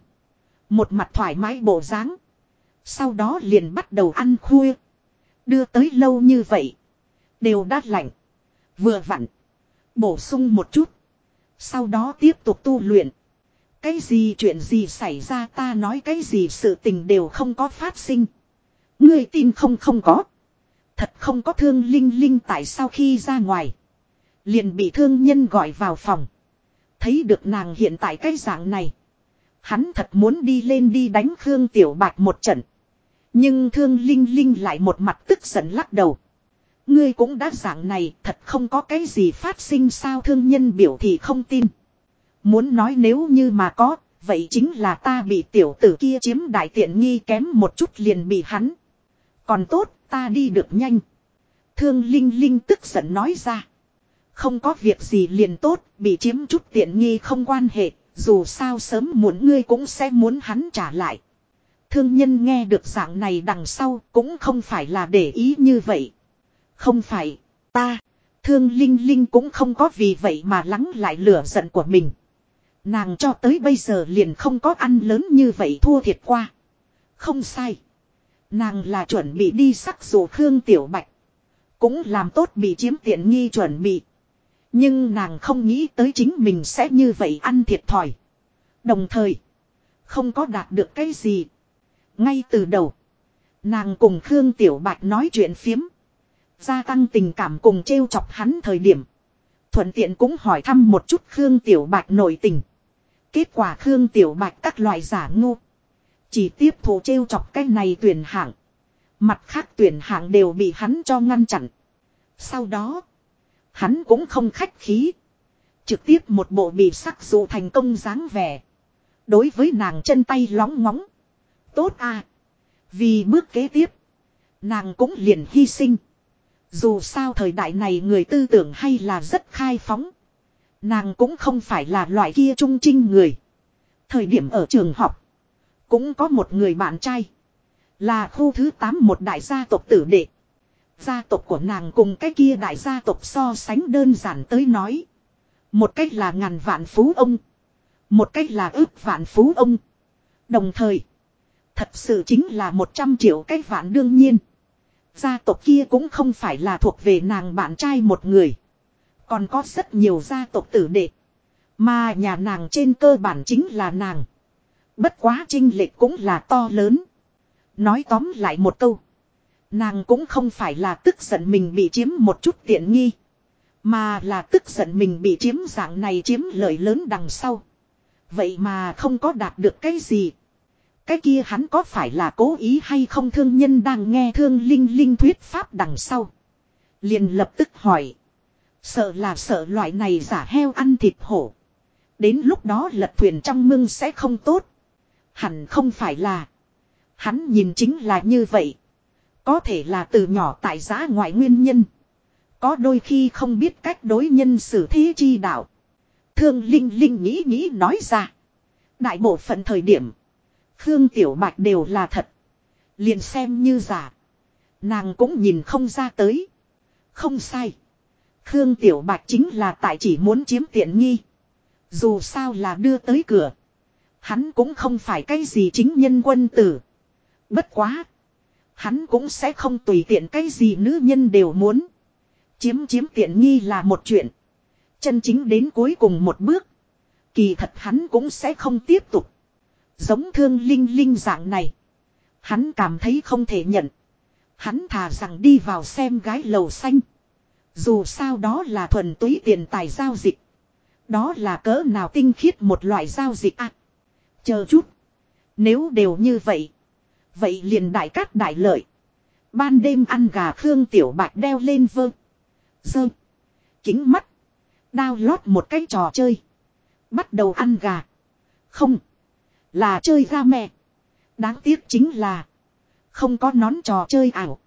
Một mặt thoải mái bộ dáng. Sau đó liền bắt đầu ăn khuya. Đưa tới lâu như vậy. Đều đã lạnh. Vừa vặn. Bổ sung một chút. Sau đó tiếp tục tu luyện. Cái gì chuyện gì xảy ra ta nói cái gì sự tình đều không có phát sinh. Ngươi tin không không có. Thật không có thương linh linh tại sao khi ra ngoài. Liền bị thương nhân gọi vào phòng. Thấy được nàng hiện tại cái dạng này. Hắn thật muốn đi lên đi đánh Khương Tiểu Bạch một trận. Nhưng Thương Linh Linh lại một mặt tức giận lắc đầu. Ngươi cũng đã giảng này, thật không có cái gì phát sinh sao thương nhân biểu thì không tin. Muốn nói nếu như mà có, vậy chính là ta bị tiểu tử kia chiếm đại tiện nghi kém một chút liền bị hắn. Còn tốt, ta đi được nhanh. Thương Linh Linh tức giận nói ra. Không có việc gì liền tốt, bị chiếm chút tiện nghi không quan hệ, dù sao sớm muộn ngươi cũng sẽ muốn hắn trả lại. Thương nhân nghe được dạng này đằng sau cũng không phải là để ý như vậy. Không phải, ta, thương Linh Linh cũng không có vì vậy mà lắng lại lửa giận của mình. Nàng cho tới bây giờ liền không có ăn lớn như vậy thua thiệt qua. Không sai. Nàng là chuẩn bị đi sắc dù Khương Tiểu Bạch. Cũng làm tốt bị chiếm tiện nghi chuẩn bị. Nhưng nàng không nghĩ tới chính mình sẽ như vậy ăn thiệt thòi. Đồng thời, không có đạt được cái gì. Ngay từ đầu, nàng cùng Khương Tiểu Bạch nói chuyện phiếm. Gia tăng tình cảm cùng trêu chọc hắn thời điểm. Thuận tiện cũng hỏi thăm một chút Khương Tiểu Bạch nội tình. Kết quả Khương Tiểu Bạch các loại giả ngu. Chỉ tiếp thu trêu chọc cái này tuyển hạng. Mặt khác tuyển hạng đều bị hắn cho ngăn chặn. Sau đó, hắn cũng không khách khí. Trực tiếp một bộ bị sắc dụ thành công dáng vẻ. Đối với nàng chân tay lóng ngóng. Tốt à. Vì bước kế tiếp. Nàng cũng liền hy sinh. Dù sao thời đại này người tư tưởng hay là rất khai phóng. Nàng cũng không phải là loại kia trung trinh người. Thời điểm ở trường học. Cũng có một người bạn trai. Là khu thứ 8 một đại gia tộc tử đệ. Gia tộc của nàng cùng cái kia đại gia tộc so sánh đơn giản tới nói. Một cách là ngàn vạn phú ông. Một cách là ước vạn phú ông. Đồng thời. Thật sự chính là 100 triệu cái vạn đương nhiên. Gia tộc kia cũng không phải là thuộc về nàng bạn trai một người. Còn có rất nhiều gia tộc tử đệ. Mà nhà nàng trên cơ bản chính là nàng. Bất quá trinh lệch cũng là to lớn. Nói tóm lại một câu. Nàng cũng không phải là tức giận mình bị chiếm một chút tiện nghi. Mà là tức giận mình bị chiếm dạng này chiếm lợi lớn đằng sau. Vậy mà không có đạt được cái gì. Cái kia hắn có phải là cố ý hay không thương nhân đang nghe thương linh linh thuyết pháp đằng sau. Liền lập tức hỏi. Sợ là sợ loại này giả heo ăn thịt hổ. Đến lúc đó lật thuyền trong mương sẽ không tốt. Hẳn không phải là. Hắn nhìn chính là như vậy. Có thể là từ nhỏ tại giá ngoại nguyên nhân. Có đôi khi không biết cách đối nhân xử thế chi đạo. Thương Linh Linh nghĩ nghĩ nói ra. Đại bộ phận thời điểm. Khương Tiểu Bạch đều là thật. Liền xem như giả. Nàng cũng nhìn không ra tới. Không sai. Khương Tiểu Bạch chính là tại chỉ muốn chiếm tiện nghi. Dù sao là đưa tới cửa. Hắn cũng không phải cái gì chính nhân quân tử. Bất quá. Hắn cũng sẽ không tùy tiện cái gì nữ nhân đều muốn. Chiếm chiếm tiện nghi là một chuyện. Chân chính đến cuối cùng một bước. Kỳ thật hắn cũng sẽ không tiếp tục. Giống thương linh linh dạng này. Hắn cảm thấy không thể nhận. Hắn thà rằng đi vào xem gái lầu xanh. Dù sao đó là thuần túy tiền tài giao dịch. Đó là cỡ nào tinh khiết một loại giao dịch à. Chờ chút. Nếu đều như vậy. Vậy liền đại cát đại lợi. Ban đêm ăn gà Khương Tiểu Bạch đeo lên vơ. Dơ. Kính mắt. Đao lót một cái trò chơi. Bắt đầu ăn gà. Không. Là chơi ra mẹ. Đáng tiếc chính là. Không có nón trò chơi ảo.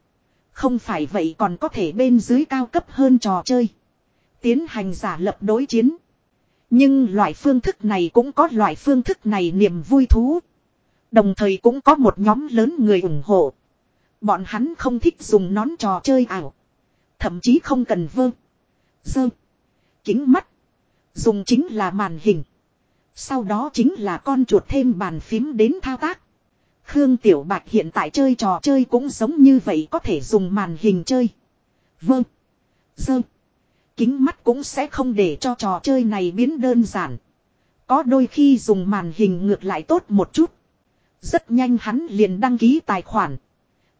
Không phải vậy còn có thể bên dưới cao cấp hơn trò chơi. Tiến hành giả lập đối chiến. Nhưng loại phương thức này cũng có loại phương thức này niềm vui thú. Đồng thời cũng có một nhóm lớn người ủng hộ. Bọn hắn không thích dùng nón trò chơi ảo. Thậm chí không cần vơ. Dơ. Kính mắt. Dùng chính là màn hình. Sau đó chính là con chuột thêm bàn phím đến thao tác. Khương Tiểu Bạch hiện tại chơi trò chơi cũng giống như vậy có thể dùng màn hình chơi. Vâng. Dơ. Kính mắt cũng sẽ không để cho trò chơi này biến đơn giản. Có đôi khi dùng màn hình ngược lại tốt một chút. Rất nhanh hắn liền đăng ký tài khoản.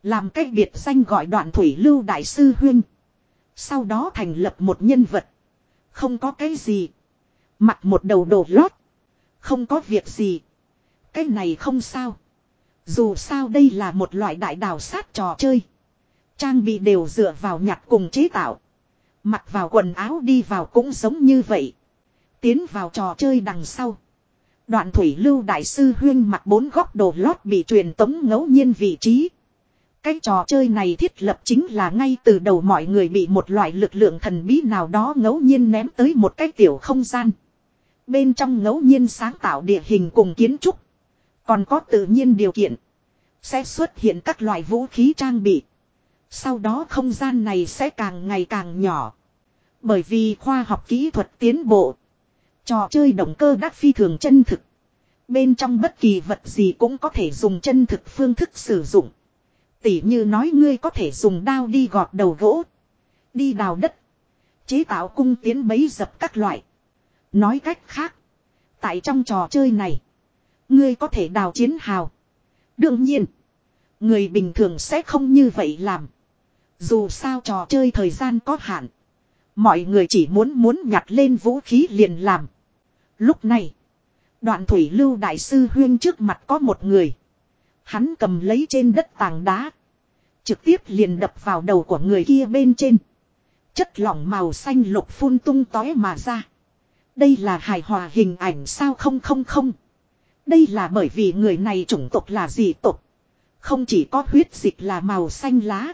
Làm cách biệt danh gọi đoạn thủy lưu đại sư huyên. Sau đó thành lập một nhân vật. Không có cái gì. Mặc một đầu đồ lót. Không có việc gì. Cái này không sao. Dù sao đây là một loại đại đào sát trò chơi. Trang bị đều dựa vào nhặt cùng chế tạo. Mặc vào quần áo đi vào cũng giống như vậy. Tiến vào trò chơi đằng sau. Đoạn thủy lưu đại sư huyên mặc bốn góc đồ lót bị truyền tống ngẫu nhiên vị trí. Cái trò chơi này thiết lập chính là ngay từ đầu mọi người bị một loại lực lượng thần bí nào đó ngẫu nhiên ném tới một cái tiểu không gian. Bên trong ngẫu nhiên sáng tạo địa hình cùng kiến trúc. Còn có tự nhiên điều kiện. Sẽ xuất hiện các loại vũ khí trang bị. Sau đó không gian này sẽ càng ngày càng nhỏ. Bởi vì khoa học kỹ thuật tiến bộ. Trò chơi động cơ đắc phi thường chân thực. Bên trong bất kỳ vật gì cũng có thể dùng chân thực phương thức sử dụng. Tỉ như nói ngươi có thể dùng đao đi gọt đầu gỗ. Đi đào đất. Chế tạo cung tiến bấy dập các loại. Nói cách khác. Tại trong trò chơi này. Ngươi có thể đào chiến hào. Đương nhiên. Người bình thường sẽ không như vậy làm. Dù sao trò chơi thời gian có hạn. Mọi người chỉ muốn muốn nhặt lên vũ khí liền làm. Lúc này. Đoạn thủy lưu đại sư huyên trước mặt có một người. Hắn cầm lấy trên đất tảng đá. Trực tiếp liền đập vào đầu của người kia bên trên. Chất lỏng màu xanh lục phun tung tói mà ra. Đây là hài hòa hình ảnh sao không không không. Đây là bởi vì người này chủng tộc là gì tộc. Không chỉ có huyết dịch là màu xanh lá.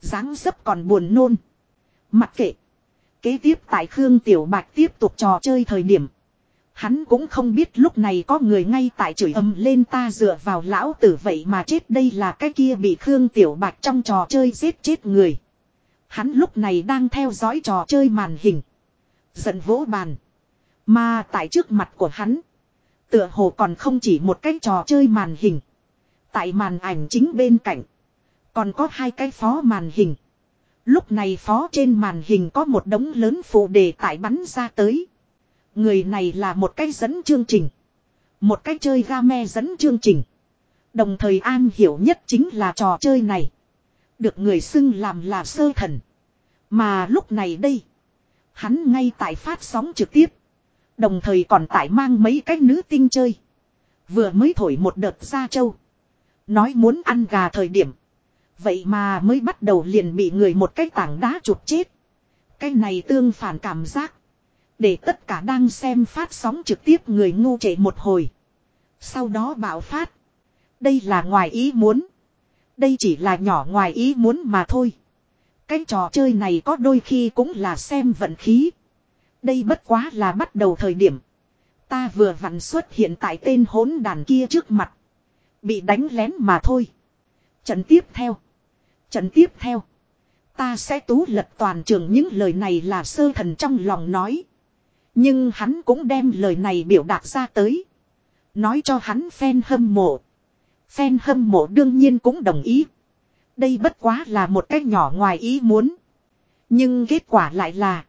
dáng dấp còn buồn nôn. Mặc kệ. Kế tiếp tại Khương Tiểu Bạch tiếp tục trò chơi thời điểm. Hắn cũng không biết lúc này có người ngay tại chửi ầm lên ta dựa vào lão tử vậy mà chết đây là cái kia bị Khương Tiểu Bạch trong trò chơi giết chết người. Hắn lúc này đang theo dõi trò chơi màn hình. Giận vỗ bàn. Mà tại trước mặt của hắn. Tựa hồ còn không chỉ một cái trò chơi màn hình. Tại màn ảnh chính bên cạnh. Còn có hai cái phó màn hình. Lúc này phó trên màn hình có một đống lớn phụ đề tại bắn ra tới. Người này là một cái dẫn chương trình. Một cái chơi game dẫn chương trình. Đồng thời an hiểu nhất chính là trò chơi này. Được người xưng làm là sơ thần. Mà lúc này đây. Hắn ngay tại phát sóng trực tiếp. Đồng thời còn tải mang mấy cái nữ tinh chơi. Vừa mới thổi một đợt ra châu. Nói muốn ăn gà thời điểm. Vậy mà mới bắt đầu liền bị người một cái tảng đá chụp chết. Cái này tương phản cảm giác. Để tất cả đang xem phát sóng trực tiếp người ngu trễ một hồi. Sau đó bạo phát. Đây là ngoài ý muốn. Đây chỉ là nhỏ ngoài ý muốn mà thôi. Cái trò chơi này có đôi khi cũng là xem vận khí. Đây bất quá là bắt đầu thời điểm. Ta vừa vặn xuất hiện tại tên hỗn đàn kia trước mặt. Bị đánh lén mà thôi. Trận tiếp theo. Trận tiếp theo. Ta sẽ tú lật toàn trường những lời này là sơ thần trong lòng nói. Nhưng hắn cũng đem lời này biểu đạt ra tới. Nói cho hắn phen hâm mộ. Phen hâm mộ đương nhiên cũng đồng ý. Đây bất quá là một cách nhỏ ngoài ý muốn. Nhưng kết quả lại là.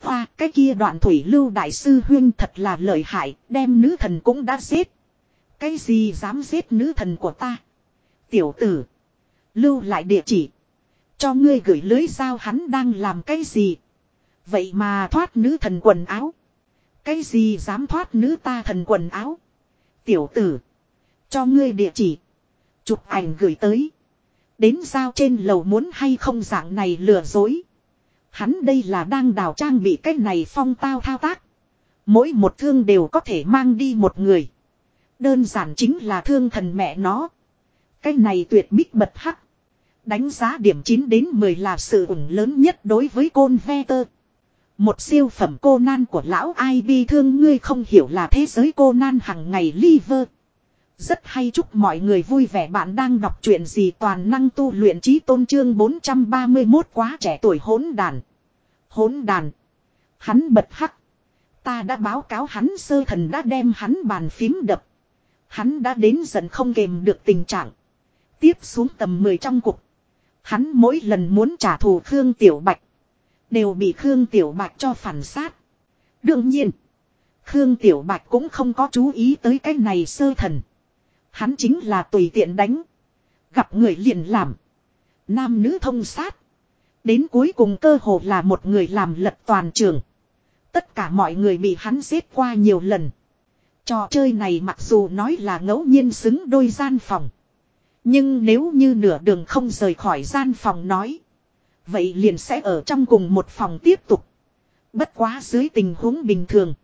Hoa, cái kia đoạn thủy lưu đại sư huyên thật là lợi hại. Đem nữ thần cũng đã giết. Cái gì dám giết nữ thần của ta. Tiểu tử. Lưu lại địa chỉ. Cho ngươi gửi lưới sao hắn đang làm cái gì. Vậy mà thoát nữ thần quần áo. Cái gì dám thoát nữ ta thần quần áo. Tiểu tử. Cho ngươi địa chỉ. Chụp ảnh gửi tới. Đến sao trên lầu muốn hay không dạng này lừa dối. Hắn đây là đang đào trang bị cái này phong tao thao tác. Mỗi một thương đều có thể mang đi một người. Đơn giản chính là thương thần mẹ nó. Cái này tuyệt bích bật hắc. Đánh giá điểm 9 đến 10 là sự ủng lớn nhất đối với côn ve tơ. Một siêu phẩm cô nan của lão ai bi thương ngươi không hiểu là thế giới cô nan hằng ngày liver. Rất hay chúc mọi người vui vẻ bạn đang đọc truyện gì toàn năng tu luyện trí tôn trương 431 quá trẻ tuổi hỗn đàn. Hỗn đàn. Hắn bật hắc. Ta đã báo cáo hắn sơ thần đã đem hắn bàn phím đập. Hắn đã đến giận không kềm được tình trạng. Tiếp xuống tầm 10 trong cục. Hắn mỗi lần muốn trả thù Khương Tiểu Bạch. Đều bị Khương Tiểu Bạch cho phản sát. Đương nhiên. Khương Tiểu Bạch cũng không có chú ý tới cái này sơ thần. Hắn chính là tùy tiện đánh. Gặp người liền làm. Nam nữ thông sát. Đến cuối cùng cơ hồ là một người làm lật toàn trường. Tất cả mọi người bị hắn giết qua nhiều lần. Trò chơi này mặc dù nói là ngẫu nhiên xứng đôi gian phòng. Nhưng nếu như nửa đường không rời khỏi gian phòng nói. Vậy liền sẽ ở trong cùng một phòng tiếp tục. Bất quá dưới tình huống bình thường.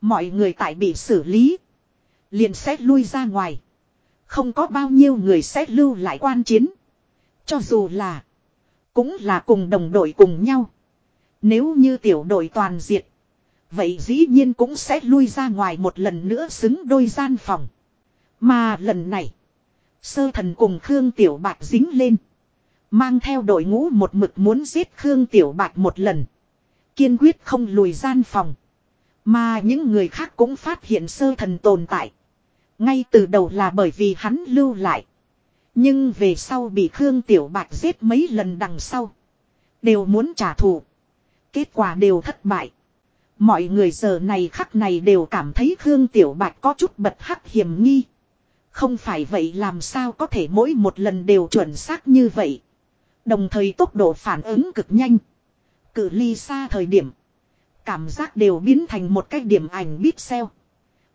Mọi người tại bị xử lý. Liền sẽ lui ra ngoài. Không có bao nhiêu người sẽ lưu lại quan chiến. Cho dù là. Cũng là cùng đồng đội cùng nhau. Nếu như tiểu đội toàn diệt. Vậy dĩ nhiên cũng sẽ lui ra ngoài một lần nữa xứng đôi gian phòng. Mà lần này. Sơ thần cùng Khương Tiểu bạc dính lên. Mang theo đội ngũ một mực muốn giết Khương Tiểu bạc một lần. Kiên quyết không lùi gian phòng. Mà những người khác cũng phát hiện sơ thần tồn tại. Ngay từ đầu là bởi vì hắn lưu lại. Nhưng về sau bị Khương Tiểu Bạch giết mấy lần đằng sau. Đều muốn trả thù. Kết quả đều thất bại. Mọi người giờ này khắc này đều cảm thấy Khương Tiểu Bạch có chút bật hắc hiểm nghi. Không phải vậy làm sao có thể mỗi một lần đều chuẩn xác như vậy. Đồng thời tốc độ phản ứng cực nhanh. Cự ly xa thời điểm. Cảm giác đều biến thành một cái điểm ảnh pixel.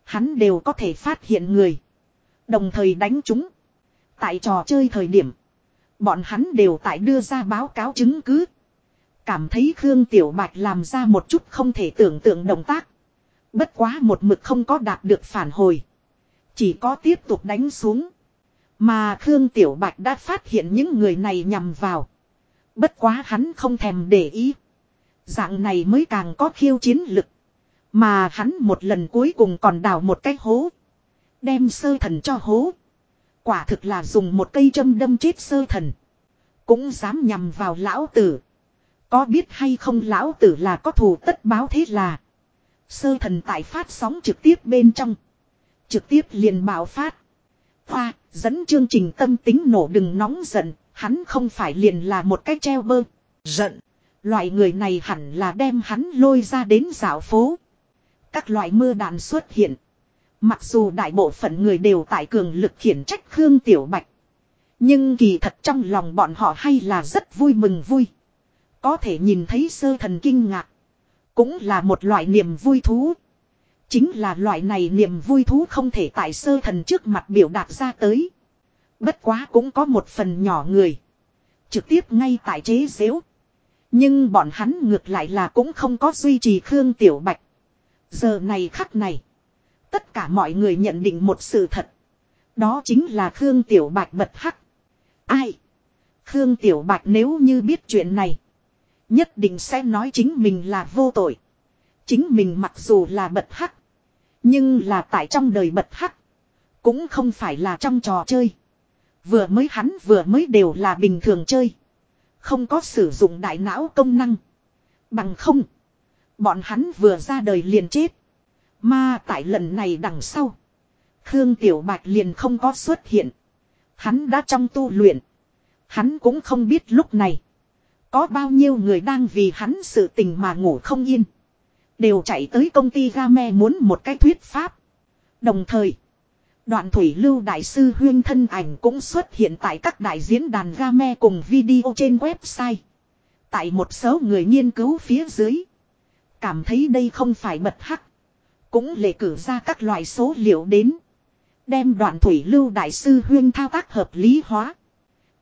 Hắn đều có thể phát hiện người. Đồng thời đánh chúng. Tại trò chơi thời điểm. Bọn hắn đều tại đưa ra báo cáo chứng cứ. Cảm thấy Khương Tiểu Bạch làm ra một chút không thể tưởng tượng động tác. Bất quá một mực không có đạt được phản hồi. Chỉ có tiếp tục đánh xuống. Mà Khương Tiểu Bạch đã phát hiện những người này nhằm vào. Bất quá hắn không thèm để ý. Dạng này mới càng có khiêu chiến lực. Mà hắn một lần cuối cùng còn đào một cái hố. Đem sơ thần cho hố. Quả thực là dùng một cây châm đâm chết sơ thần. Cũng dám nhằm vào lão tử. Có biết hay không lão tử là có thù tất báo thế là. Sơ thần tại phát sóng trực tiếp bên trong. Trực tiếp liền bảo phát. Hoa, dẫn chương trình tâm tính nổ đừng nóng giận, hắn không phải liền là một cái treo bơ. Giận. Loại người này hẳn là đem hắn lôi ra đến dạo phố. Các loại mưa đạn xuất hiện. Mặc dù đại bộ phận người đều tại cường lực khiển trách Khương Tiểu Bạch. Nhưng kỳ thật trong lòng bọn họ hay là rất vui mừng vui. Có thể nhìn thấy sơ thần kinh ngạc. Cũng là một loại niềm vui thú. Chính là loại này niềm vui thú không thể tại sơ thần trước mặt biểu đạt ra tới. Bất quá cũng có một phần nhỏ người. Trực tiếp ngay tại chế xếu. Nhưng bọn hắn ngược lại là cũng không có duy trì Khương Tiểu Bạch. Giờ này khắc này. Tất cả mọi người nhận định một sự thật. Đó chính là Khương Tiểu Bạch bật hắc. Ai? Khương Tiểu Bạch nếu như biết chuyện này. Nhất định sẽ nói chính mình là vô tội. Chính mình mặc dù là bật hắc. Nhưng là tại trong đời bật hắc. Cũng không phải là trong trò chơi. Vừa mới hắn vừa mới đều là bình thường chơi. Không có sử dụng đại não công năng. Bằng không. Bọn hắn vừa ra đời liền chết. Mà tại lần này đằng sau. Khương Tiểu Bạch liền không có xuất hiện. Hắn đã trong tu luyện. Hắn cũng không biết lúc này. Có bao nhiêu người đang vì hắn sự tình mà ngủ không yên. Đều chạy tới công ty Game muốn một cái thuyết pháp. Đồng thời. Đoạn thủy lưu đại sư huyên thân ảnh cũng xuất hiện tại các đại diễn đàn Game cùng video trên website. Tại một số người nghiên cứu phía dưới. Cảm thấy đây không phải bật hắc. Cũng lệ cử ra các loại số liệu đến. Đem đoạn thủy lưu đại sư huyên thao tác hợp lý hóa.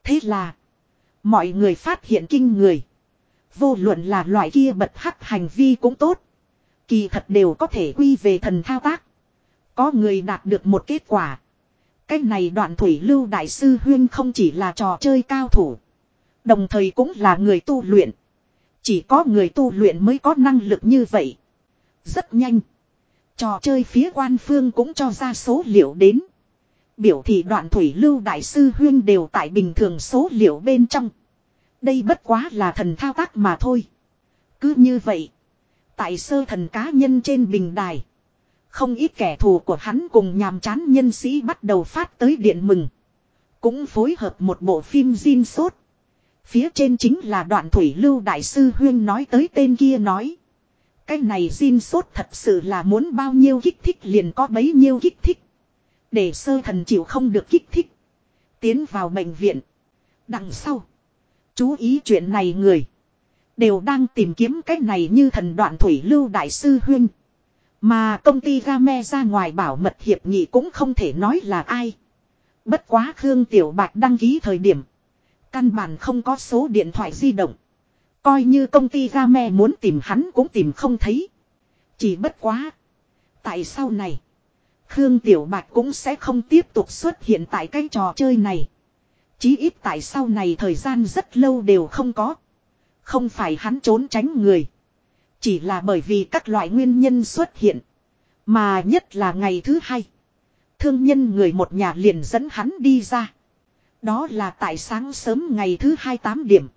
Thế là. Mọi người phát hiện kinh người. Vô luận là loại kia bật hắc hành vi cũng tốt. Kỳ thật đều có thể quy về thần thao tác. Có người đạt được một kết quả. Cách này đoạn thủy lưu đại sư huyên không chỉ là trò chơi cao thủ. Đồng thời cũng là người tu luyện. Chỉ có người tu luyện mới có năng lực như vậy. Rất nhanh. Trò chơi phía quan phương cũng cho ra số liệu đến. Biểu thị đoạn thủy lưu đại sư huyên đều tại bình thường số liệu bên trong. Đây bất quá là thần thao tác mà thôi. Cứ như vậy. Tại sơ thần cá nhân trên bình đài. Không ít kẻ thù của hắn cùng nhàm chán nhân sĩ bắt đầu phát tới điện mừng. Cũng phối hợp một bộ phim Jin sốt. Phía trên chính là đoạn thủy lưu đại sư Huyên nói tới tên kia nói. Cái này Jin sốt thật sự là muốn bao nhiêu kích thích liền có bấy nhiêu kích thích. Để sơ thần chịu không được kích thích. Tiến vào bệnh viện. Đằng sau. Chú ý chuyện này người. Đều đang tìm kiếm cái này như thần đoạn thủy lưu đại sư huyên. Mà công ty Game ra ngoài bảo mật hiệp nghị cũng không thể nói là ai. Bất quá Khương Tiểu Bạch đăng ký thời điểm. Căn bản không có số điện thoại di động. Coi như công ty Game muốn tìm hắn cũng tìm không thấy. Chỉ bất quá. Tại sau này. Khương Tiểu Bạch cũng sẽ không tiếp tục xuất hiện tại cái trò chơi này. Chí ít tại sau này thời gian rất lâu đều không có. Không phải hắn trốn tránh người. Chỉ là bởi vì các loại nguyên nhân xuất hiện. Mà nhất là ngày thứ hai. Thương nhân người một nhà liền dẫn hắn đi ra. Đó là tại sáng sớm ngày thứ hai tám điểm.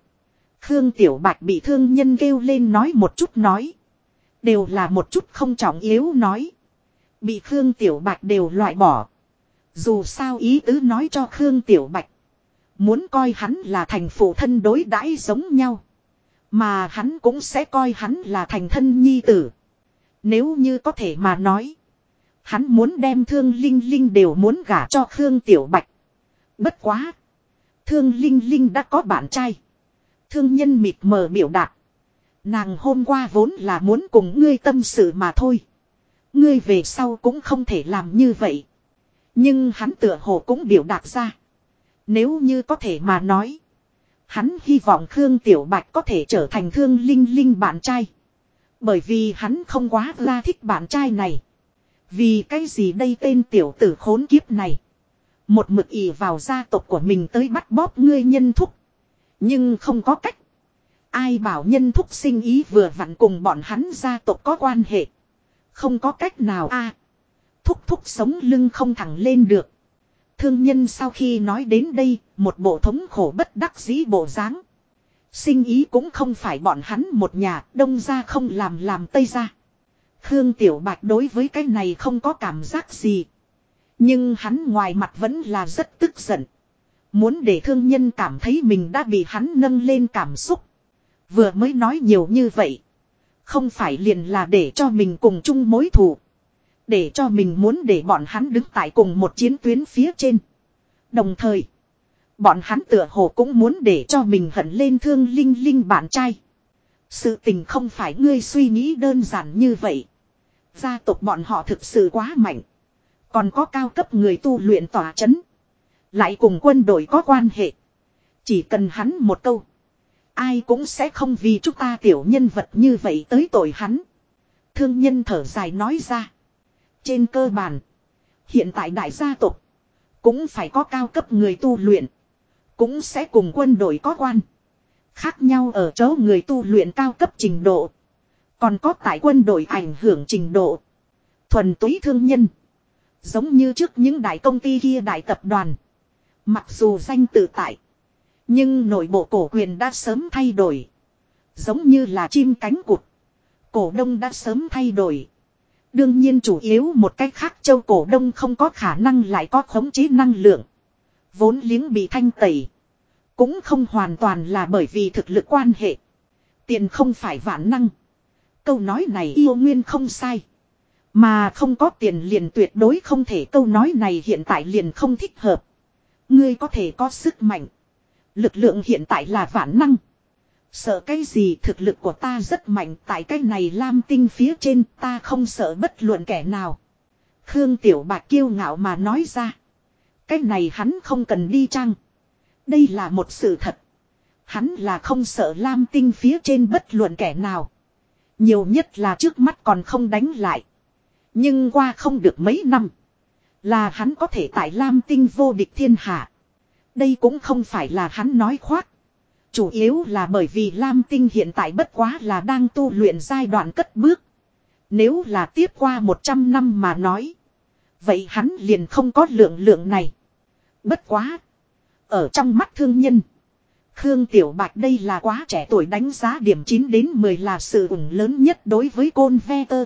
Khương Tiểu Bạch bị thương nhân kêu lên nói một chút nói. Đều là một chút không trọng yếu nói. Bị Khương Tiểu Bạch đều loại bỏ. Dù sao ý tứ nói cho Khương Tiểu Bạch. Muốn coi hắn là thành phụ thân đối đãi giống nhau. Mà hắn cũng sẽ coi hắn là thành thân nhi tử. Nếu như có thể mà nói. Hắn muốn đem thương linh linh đều muốn gả cho Khương Tiểu Bạch. Bất quá. Thương linh linh đã có bạn trai. Thương nhân mịt mờ biểu đạt. Nàng hôm qua vốn là muốn cùng ngươi tâm sự mà thôi. Ngươi về sau cũng không thể làm như vậy. Nhưng hắn tựa hồ cũng biểu đạt ra. Nếu như có thể mà nói. Hắn hy vọng Khương Tiểu Bạch có thể trở thành thương linh linh bạn trai. Bởi vì hắn không quá ra thích bạn trai này. Vì cái gì đây tên tiểu tử khốn kiếp này. Một mực ỉ vào gia tộc của mình tới bắt bóp ngươi nhân thúc. Nhưng không có cách. Ai bảo nhân thúc sinh ý vừa vặn cùng bọn hắn gia tộc có quan hệ. Không có cách nào a Thúc thúc sống lưng không thẳng lên được. Thương nhân sau khi nói đến đây, một bộ thống khổ bất đắc dĩ bộ dáng. Sinh ý cũng không phải bọn hắn một nhà, đông ra không làm làm tây ra. Khương Tiểu Bạch đối với cái này không có cảm giác gì. Nhưng hắn ngoài mặt vẫn là rất tức giận. Muốn để thương nhân cảm thấy mình đã bị hắn nâng lên cảm xúc. Vừa mới nói nhiều như vậy. Không phải liền là để cho mình cùng chung mối thù. Để cho mình muốn để bọn hắn đứng tại cùng một chiến tuyến phía trên. Đồng thời. Bọn hắn tựa hồ cũng muốn để cho mình hận lên thương linh linh bạn trai. Sự tình không phải ngươi suy nghĩ đơn giản như vậy. Gia tộc bọn họ thực sự quá mạnh. Còn có cao cấp người tu luyện tỏa chấn. Lại cùng quân đội có quan hệ. Chỉ cần hắn một câu. Ai cũng sẽ không vì chúng ta tiểu nhân vật như vậy tới tội hắn. Thương nhân thở dài nói ra. Trên cơ bản. Hiện tại đại gia tộc. Cũng phải có cao cấp người tu luyện. Cũng sẽ cùng quân đội có quan. Khác nhau ở chỗ người tu luyện cao cấp trình độ. Còn có tại quân đội ảnh hưởng trình độ. Thuần túy thương nhân. Giống như trước những đại công ty kia đại tập đoàn. Mặc dù danh tự tại. Nhưng nội bộ cổ quyền đã sớm thay đổi. Giống như là chim cánh cụt. Cổ đông đã sớm thay đổi. Đương nhiên chủ yếu một cách khác châu cổ đông không có khả năng lại có khống chế năng lượng. Vốn liếng bị thanh tẩy. Cũng không hoàn toàn là bởi vì thực lực quan hệ. Tiền không phải vạn năng. Câu nói này yêu nguyên không sai. Mà không có tiền liền tuyệt đối không thể câu nói này hiện tại liền không thích hợp. Ngươi có thể có sức mạnh. Lực lượng hiện tại là vạn năng. Sợ cái gì thực lực của ta rất mạnh tại cái này lam tinh phía trên, ta không sợ bất luận kẻ nào. Khương Tiểu Bạc kiêu ngạo mà nói ra. Cái này hắn không cần đi chăng. Đây là một sự thật. Hắn là không sợ lam tinh phía trên bất luận kẻ nào. Nhiều nhất là trước mắt còn không đánh lại. Nhưng qua không được mấy năm. Là hắn có thể tại lam tinh vô địch thiên hạ. Đây cũng không phải là hắn nói khoác. Chủ yếu là bởi vì Lam Tinh hiện tại bất quá là đang tu luyện giai đoạn cất bước. Nếu là tiếp qua 100 năm mà nói. Vậy hắn liền không có lượng lượng này. Bất quá. Ở trong mắt thương nhân. Khương Tiểu Bạch đây là quá trẻ tuổi đánh giá điểm 9 đến 10 là sự ủng lớn nhất đối với côn ve tơ.